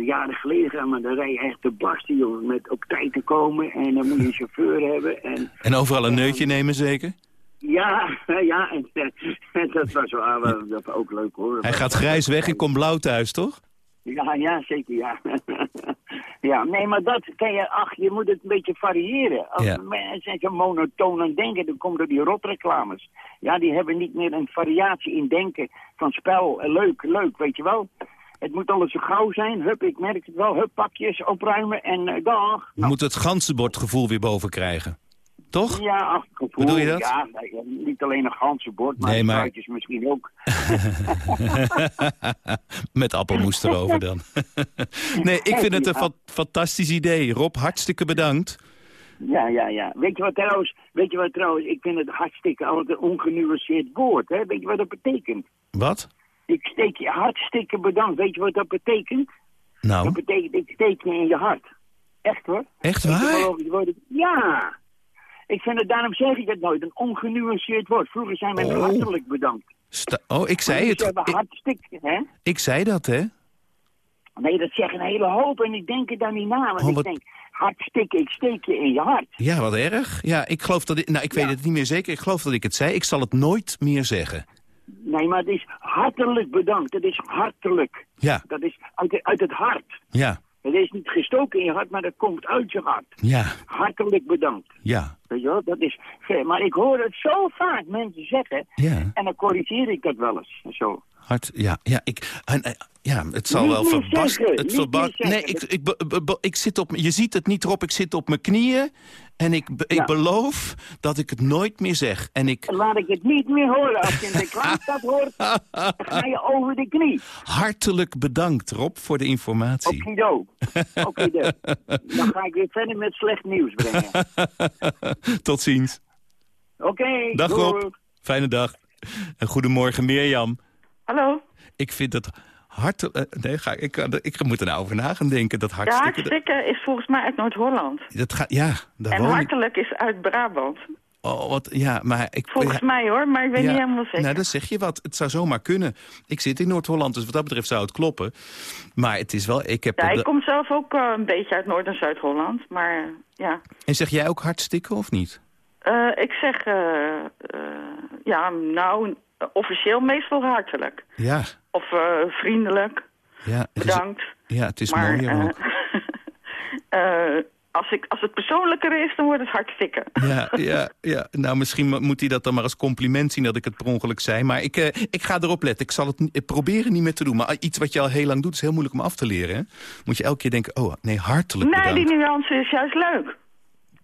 jaren geleden gedaan, maar dan rij je echt de barsten, jongen, met op tijd te komen. En dan moet je een chauffeur hebben. En En overal een neutje nemen zeker? ja, ja, en, eh, dat was wel, ah, dat was ook leuk hoor. Hij gaat grijs weg en komt blauw thuis, toch? Ja, ja, zeker, ja. ja, nee, maar dat kan je, ach, je moet het een beetje variëren. Als Ja. mensen zijn monotoon aan denken, dan komen er die rotreclames. Ja, die hebben niet meer een variatie in denken van spel, eh, leuk, leuk, weet je wel. Het moet alles zo gauw zijn, hup, ik merk het wel, hup, pakjes opruimen en eh, dag. We moeten het ganzenbordgevoel weer boven krijgen. Toch? Ja, ach, gevoel, Bedoel je dat? Ja, niet alleen een ganse bord, maar, Nee, maar- fruitjes misschien ook. Met appelmoes erover dan. nee, ik vind het een fa- fantastisch idee. Rob, hartstikke bedankt. Ja, ja, ja. Weet je wat trouwens, weet je wat trouwens, ik vind het hartstikke altijd een ongenuanceerd woord, hè. Weet je wat dat betekent? Wat? Ik steek je hartstikke bedankt. Weet je wat dat betekent? Dat Nou, betekent, ik steek je in je hart. Echt hoor. echt waar? Ja. Ik vind het, daarom zeg ik het nooit, een ongenuanceerd woord. Vroeger zijn mensen Oh. hartelijk bedankt. Sta- oh, ik zei Ze het. hebben Ik, hartstikke, hè? ik zei dat, hè? Nee, dat zeggen een hele hoop en ik denk er dan niet na. Want Oh, ik denk, hartstikke, ik steek je in je hart. Ja, wat erg. Ja, ik geloof dat ik... Nou, ik weet het niet meer zeker. Ik geloof dat ik het zei. Ik zal het nooit meer zeggen. Nee, maar het is hartelijk bedankt. Het is hartelijk. Ja, Dat is uit, uit het hart. ja, Het is niet gestoken in je hart, maar dat komt uit je hart. ja, Hartelijk bedankt. ja, Weet je wel, dat is... Maar ik hoor het zo vaak mensen zeggen, ja. en dan corrigeer ik dat wel eens. Zo. Hart, ja, ja, ik, en, eh, ja, het zal Niet wel verbast. zeggen, Het niet verba meer zeggen. nee, ik, ik, ik zit op, je ziet het niet erop, ik zit op mijn knieën. En ik, be- ik Ja. beloof dat ik het nooit meer zeg. En ik, Laat ik het niet meer horen. Als Sinterklaas dat hoort, dan ga je over de knie. hartelijk bedankt, Rob, voor de informatie. Okido. Okido. Dan ga ik weer verder met slecht nieuws brengen. Tot ziens. Oké, Dag doei. Rob. Fijne dag. En goedemorgen Mirjam. Hallo? Ik vind dat hartelijk... nee, ga, ik, er- ik moet er nou over na gaan denken. Dat Ja, hartstikke... hartstikke is volgens mij uit Noord-Holland. dat gaat, ja, daar En ik. hartelijk is uit Brabant. Oh, wat, ja, maar ik... Volgens ja, mij hoor, maar ik weet ja, niet helemaal zeker. Nou, dan zeg je wat. Het zou zomaar kunnen. Ik zit in Noord-Holland, dus wat dat betreft zou het kloppen. Maar het is wel... Ik heb ja, ik kom zelf ook eh, een beetje uit Noord- en Zuid-Holland. Maar eh, ja, En zeg jij ook hartstikke of niet? Eh, ik zeg, eh, eh, ja, nou, officieel meestal hartelijk. Ja, Of eh, vriendelijk, ja. Het is, bedankt. ja, het is maar mooi eh, ook. eh, als, ik, als het persoonlijker is, dan wordt het hartstikke. Ja, ja, ja, nou misschien mo- moet hij dat dan maar als compliment zien dat ik het per ongeluk zei. Maar ik, eh, ik ga erop letten. Ik zal het proberen niet meer te doen. Maar iets wat je al heel lang doet is heel moeilijk om af te leren. Hè? Moet je elke keer denken, oh nee, hartelijk Nee, bedankt. die nuance is juist leuk.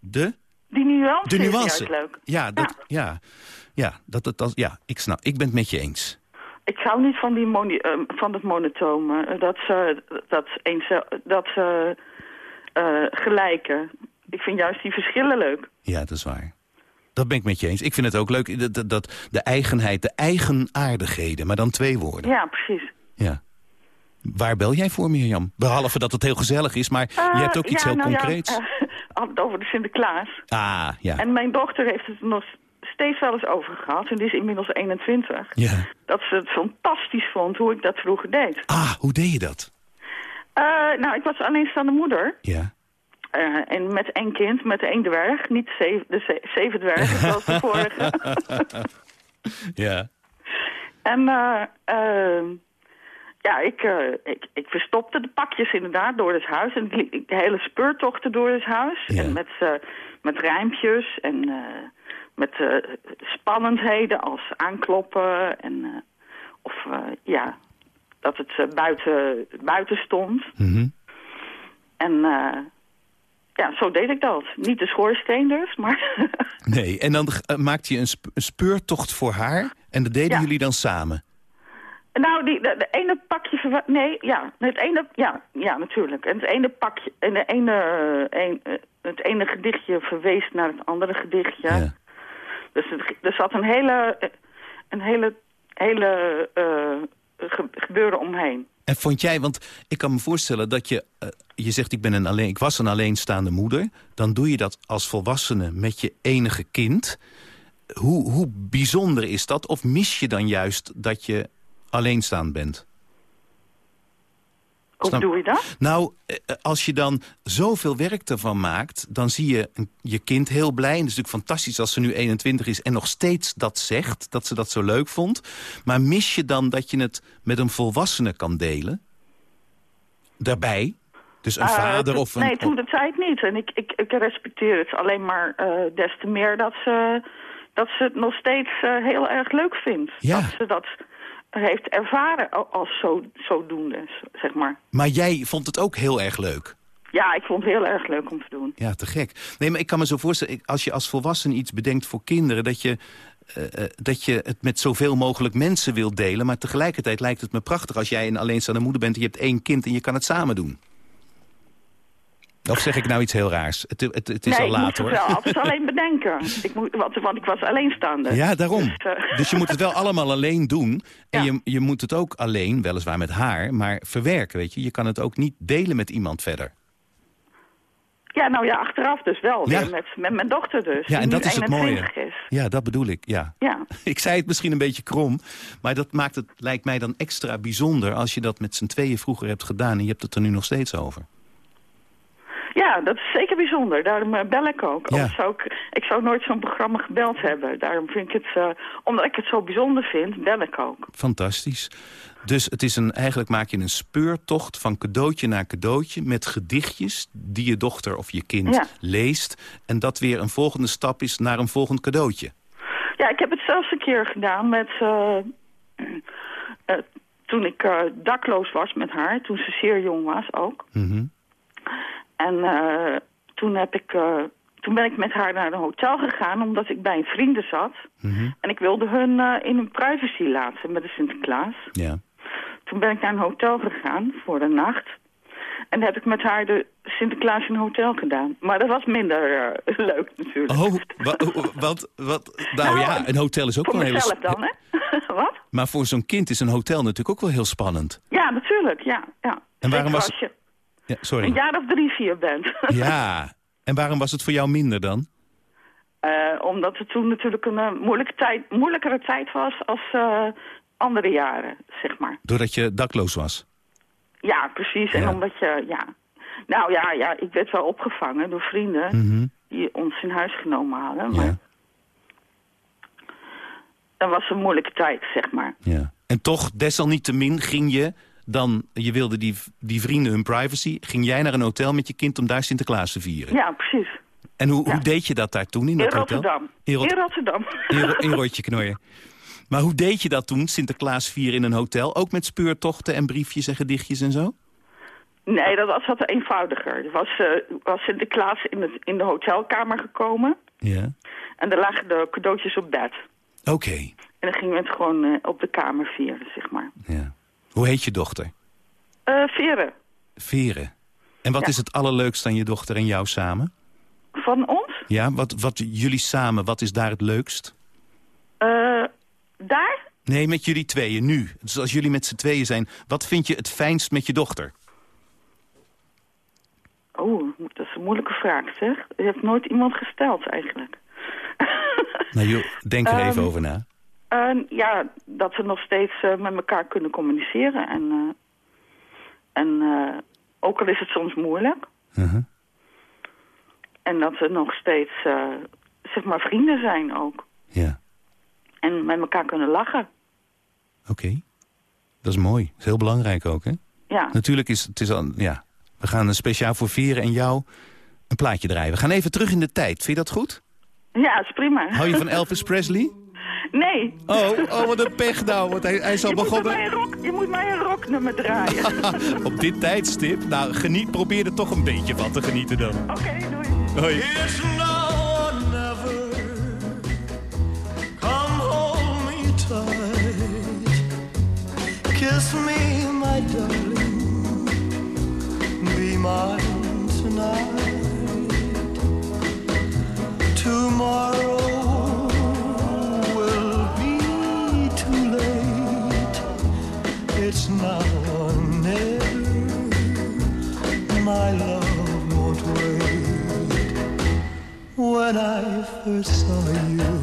De? Die nuance, De is nuance. juist leuk. Ja, dat, ja. Ja, dat, dat, dat, ja, ik snap. Ik ben het met je eens. Ik hou niet van, die moni- eh, van het monotome. Dat ze, dat eens, dat ze eh, gelijken. Ik vind juist die verschillen leuk. Ja, dat is waar. Dat ben ik met je eens. Ik vind het ook leuk, dat, dat, dat, de eigenheid, de eigenaardigheden, maar dan twee woorden. Ja, precies. Ja. Waar bel jij voor, Mirjam? Behalve dat het heel gezellig is, maar je Eh, hebt ook iets ja, heel nou ja, concreets. eh, had het over de Sinterklaas. ah, ja. En mijn dochter heeft het nog steeds wel eens over gehad. En die is inmiddels 21. ja. Dat ze het fantastisch vond hoe ik dat vroeger deed. Ah, hoe deed je dat? Eh, nou, ik was alleenstaande moeder. Ja. Eh, en met één kind, met één dwerg. Niet zeven, de ze- zeven dwergen zoals de vorige. ja. En eh, ja, ik, eh, ik, ik verstopte de pakjes inderdaad door het huis. En ik hele speurtochten door het huis. Ja. En met, eh, met rijmpjes en eh, met spannendheden als aankloppen. En, of ja, dat het buiten, buiten stond. Mhm. En ja, zo deed ik dat. Niet de schoorsteen dus, maar... Nee, en dan maakte je een, sp- een speurtocht voor haar en dat deden Ja. jullie dan samen? Nou, die, de, de ene pakje... Nee, ja, het ene... Ja, ja, natuurlijk. En het ene pakje... En de ene, eh, een, eh, het ene gedichtje verwees naar het andere gedichtje. Ja. Dus het, er zat een hele... eh, Een hele... Hele... ge- gebeuren omheen. En vond jij, want ik kan me voorstellen dat je... je zegt, ik, ben een alleen, ik was een alleenstaande moeder. Dan doe je dat als volwassene met je enige kind. Hoe, hoe bijzonder is dat? Of mis je dan juist dat je alleenstaand bent? Hoe doe je dat? Nou, eh, als je dan zoveel werk ervan maakt... dan zie je je kind heel blij. En het is natuurlijk fantastisch als ze nu 21 is... en nog steeds dat zegt, dat ze dat zo leuk vond. Maar mis je dan dat je het met een volwassene kan delen? Daarbij? Dus een Eh, vader of een... Nee, toen de tijd niet. En ik, ik, ik respecteer het alleen maar eh, des te meer dat ze, dat ze het nog steeds heel erg leuk vindt. Ja. Dat ze dat heeft ervaren als zo, zodoende, zeg maar. Maar jij vond het ook heel erg leuk? Ja, ik vond het heel erg leuk om te doen. Ja, te gek. Nee, maar ik kan me zo voorstellen, als je als volwassene iets bedenkt voor kinderen... dat je, eh, eh, dat je het met zoveel mogelijk mensen wilt delen... maar tegelijkertijd lijkt het me prachtig als jij een alleenstaande moeder bent... en je hebt één kind en je kan het samen doen. Of zeg ik nou iets heel raars? Het, het, het is nee, al laat, ik moest hoor. het wel alleen bedenken. Ik moet, want, want ik was alleenstaande. Ja, daarom. Dus, eh, Dus je moet het wel allemaal alleen doen. En Ja. je, je moet het ook alleen, weliswaar met haar, maar verwerken, weet je. Je kan het ook niet delen met iemand verder. Ja, nou ja, achteraf dus wel. Ja. Met, met mijn dochter dus. Ja, en dat is het mooie. 21 Is. Ja, dat bedoel ik, ja. Ja. Ik zei het misschien een beetje krom, maar dat maakt het, lijkt mij dan extra bijzonder... als je dat met z'n tweeën vroeger hebt gedaan en je hebt het er nu nog steeds over. Ja, dat is zeker bijzonder. Daarom eh, bel ik ook. Ja. Zou ik, ik zou nooit zo'n programma gebeld hebben. Daarom vind ik het, eh, omdat ik het zo bijzonder vind, bel ik ook. Fantastisch. Dus het is een, eigenlijk maak je een speurtocht van cadeautje naar cadeautje... met gedichtjes die je dochter of je kind Ja. leest... en dat weer een volgende stap is naar een volgend cadeautje. Ja, ik heb het zelfs een keer gedaan met... eh, toen ik dakloos was met haar, toen ze zeer jong was ook. Mhm. En eh, toen, heb ik, eh, toen ben ik met haar naar een hotel gegaan, omdat ik bij een vrienden zat. Mhm. En ik wilde hun eh, in hun privacy laten met de Sinterklaas. Ja. Toen ben ik naar een hotel gegaan voor de nacht. En heb ik met haar de Sinterklaas in een hotel gedaan. Maar dat was minder leuk natuurlijk. Oh, wa- wat, wat, nou, Nou, ja, een hotel is ook voor wel heel... mezelf dan, hè? Wat? Maar voor zo'n kind is een hotel natuurlijk ook wel heel spannend. Ja, natuurlijk, ja. ja. En waarom was Ja, een jaar of drie, vier bent. Ja. En waarom was het voor jou minder dan? Eh, omdat het toen natuurlijk een eh, moeilijke tijd, moeilijkere tijd was als eh, andere jaren, zeg maar. Doordat je dakloos was? Ja, precies. En omdat je, ja... Nou ja, ja, ik werd wel opgevangen door vrienden Mhm. die ons in huis genomen hadden. Maar Ja. dat was een moeilijke tijd, zeg maar. ja. En toch, desalniettemin ging je dan... Je wilde die, die vrienden hun privacy. Ging jij naar een hotel met je kind om daar Sinterklaas te vieren? Ja, precies. En hoe, Ja. hoe deed je dat daar toen in In dat hotel? Rotterdam. In, Rot- In Rotterdam. in, Ro- in Rotje Knoorn. Maar hoe deed je dat toen, Sinterklaas vieren in een hotel? Ook met speurtochten en briefjes en gedichtjes en zo? Nee, dat was wat eenvoudiger. Er was, eh, was Sinterklaas in, het, in de hotelkamer gekomen. Ja. En daar lagen de cadeautjes op bed. Oké. En dan gingen we het gewoon eh, op de kamer vieren, zeg maar. Ja. Hoe heet je dochter? Eh veren. Veren. En wat Ja. is het allerleukste aan je dochter en jou samen? Van ons? Ja, wat, wat jullie samen, wat is daar het leukst? Eh, daar? Nee, met jullie tweeën, nu. Dus als jullie met z'n tweeën zijn, wat vind je het fijnst met je dochter? Oh, dat is een moeilijke vraag, zeg. U heeft nooit iemand gesteld, eigenlijk. Nou joh, denk er even Ehm, over na. Ja, dat we nog steeds eh, met elkaar kunnen communiceren. En, eh, en eh, ook al is het soms moeilijk. Mhm. En dat we nog steeds, zeg maar, vrienden zijn ook. Ja, En met elkaar kunnen lachen. oké. Dat is mooi. Dat is heel belangrijk ook, hè? Ja. Natuurlijk is het is al, ja. We gaan een speciaal voor Veren en jou een plaatje draaien. We gaan even terug in de tijd. Vind je dat goed? Ja, is prima. Hou je van Elvis Presley? Nee. Oh, oh wat een pech nou. Want hij, hij is al je, moet begonnen. mij een rock, je moet mij een rocknummer draaien. Oké, Op dit tijdstip? Nou, geniet, probeer er toch een beetje van te genieten dan. doei. Hoi. Come hold me tight. Kiss me, my darling. Be mine tonight. Tomorrow It's now or never. My love won't wait. When I first saw you,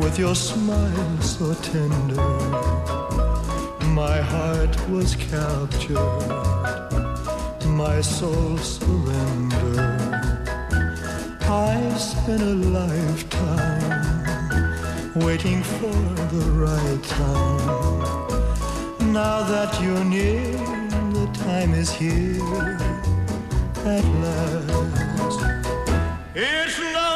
with your smile so tender, my heart was captured, my soul surrendered. I've spent a lifetime waiting for the right time. Now that you're near, the time is here at last. It's now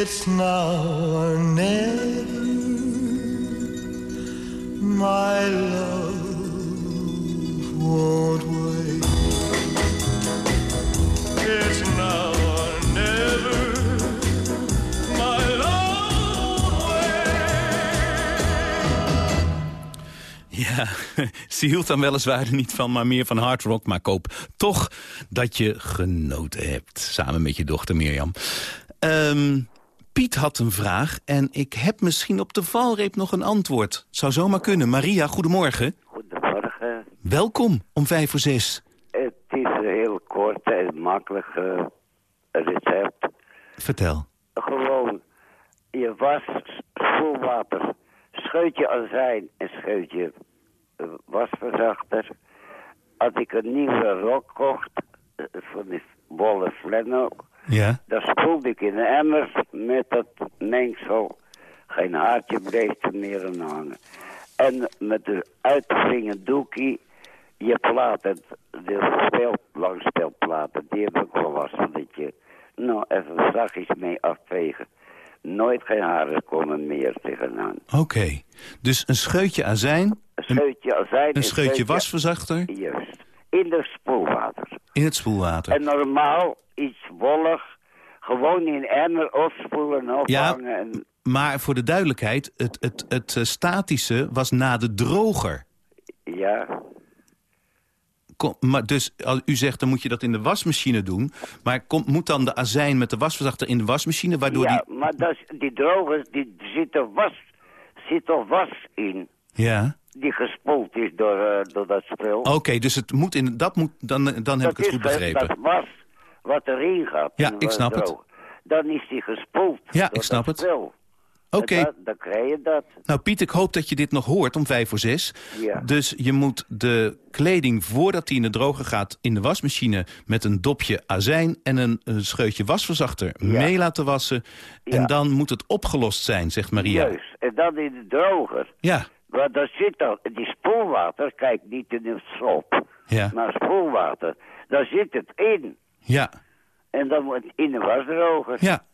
It's now never. My love. It's now never. My love Ja, ze hield dan weliswaar niet van, maar meer van hard rock. Maar koop toch dat je genoten hebt. Samen met je dochter Mirjam. Ehm, Piet had een vraag en ik heb misschien op de valreep nog een antwoord. Zou zomaar kunnen. Maria, goedemorgen. Goedemorgen. Welkom om vijf voor zes. Het is een heel kort en makkelijk eh, recept. Vertel. Gewoon, je was spoelwater, scheutje azijn en scheutje eh, wasverzachter. Als ik een nieuwe rok kocht, eh, van die bolle flanel, Ja? dan spoelde ik in een emmer met dat mengsel. Geen haartje bleef er meer aan hangen. En met de uitgevingen doekie, je platen, de speel, langspeelplaten, die heb ik wel was dat je, nou even zachtjes mee afvegen. Nooit geen haren komen meer tegenaan. Oké. Dus een scheutje azijn, Een scheutje azijn. een scheutje wasverzachter. Juist. In de spoelwater. In het spoelwater. En normaal iets wollig, gewoon in emmer opspoelen, ophangen. En, Maar voor de duidelijkheid, het, het, het eh, statische was na de droger. ja, Kom, maar dus, als u zegt, dan moet je dat in de wasmachine doen. Maar komt moet dan de azijn met de wasverzachter in de wasmachine... waardoor ja die... maar dat, is- die drogers, die zit er was, zit er was in. Ja. Die gespoeld is door, eh, door dat spul. Oké, dus het moet in, dat moet, dan, dan heb ik het goed begrepen. Dat was wat erin gaat. Ja, ik snap het. Dan is die gespoeld Ja, door ik snap dat het. spul. Oké. Dan, krijg je dat. Nou Piet, ik hoop dat je dit nog hoort om vijf voor zes. Ja. Dus je moet de kleding voordat die in de droger gaat... in de wasmachine met een dopje azijn en een, een scheutje wasverzachter mee laten wassen. En dan moet het opgelost zijn, zegt Maria. Juist. En dan in de droger. Ja, Want daar zit dan, die spoelwater, kijk niet in het sop, ja, maar spoelwater. Daar zit het in. ja, En dan moet het in de wasdroger. ja.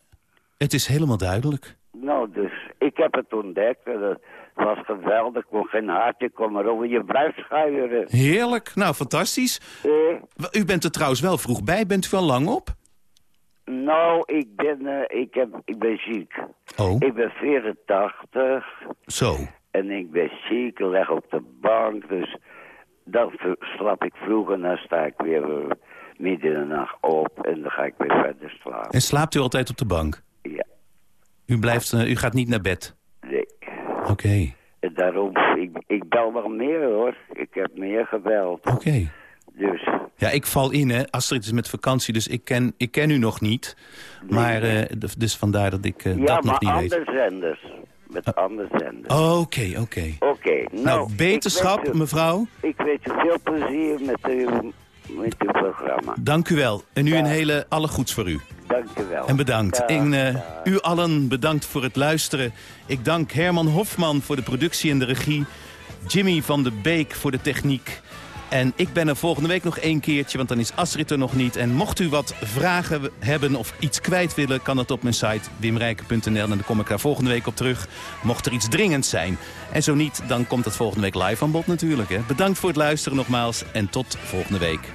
Het is helemaal duidelijk. Nou, dus ik heb het ontdekt. En dat was geweldig. Ik kon geen hartje, maar over je blijft schuieren. Heerlijk. Nou, fantastisch. Eh, U bent er trouwens wel vroeg bij. Bent u al lang op? nou, ik ben, eh, ik, heb, ik ben ziek. Oh, Ik ben 84 zo. En ik ben ziek, ik leg op de bank. Dus dan slap ik vroeg en dan sta ik weer eh, midden in de nacht op. En dan ga ik weer verder slapen. En slaapt u altijd op de bank? Ja, U, blijft, eh, u gaat niet naar bed? nee. Oké, En daarom, ik, ik bel nog meer hoor. Ik heb meer gebeld. oké. Dus, Ja, ik val in, hè. Astrid is met vakantie, dus ik ken, ik ken u nog niet. Maar, eh, dus vandaar dat ik ja, dat nog maar niet weet. andere zenders. Met andere zenders. Oké, oké. Oké, nou, Nou, beterschap, ik wens u- mevrouw. Ik wens u veel plezier met uw, met uw programma. Dank u wel. En nu een hele alle goeds voor u. Dank u wel. En bedankt. En, eh, u allen bedankt voor het luisteren. Ik dank Herman Hofman voor de productie en de regie. Jimmy van de Beek voor de techniek. En ik ben er volgende week nog één keertje, want dan is Astrid er nog niet. En mocht u wat vragen hebben of iets kwijt willen... kan dat op mijn site wimrijken.nl en dan kom ik daar volgende week op terug. Mocht er iets dringends zijn. En zo niet, dan komt het volgende week live aan bod natuurlijk. Hè. Bedankt voor het luisteren nogmaals en tot volgende week.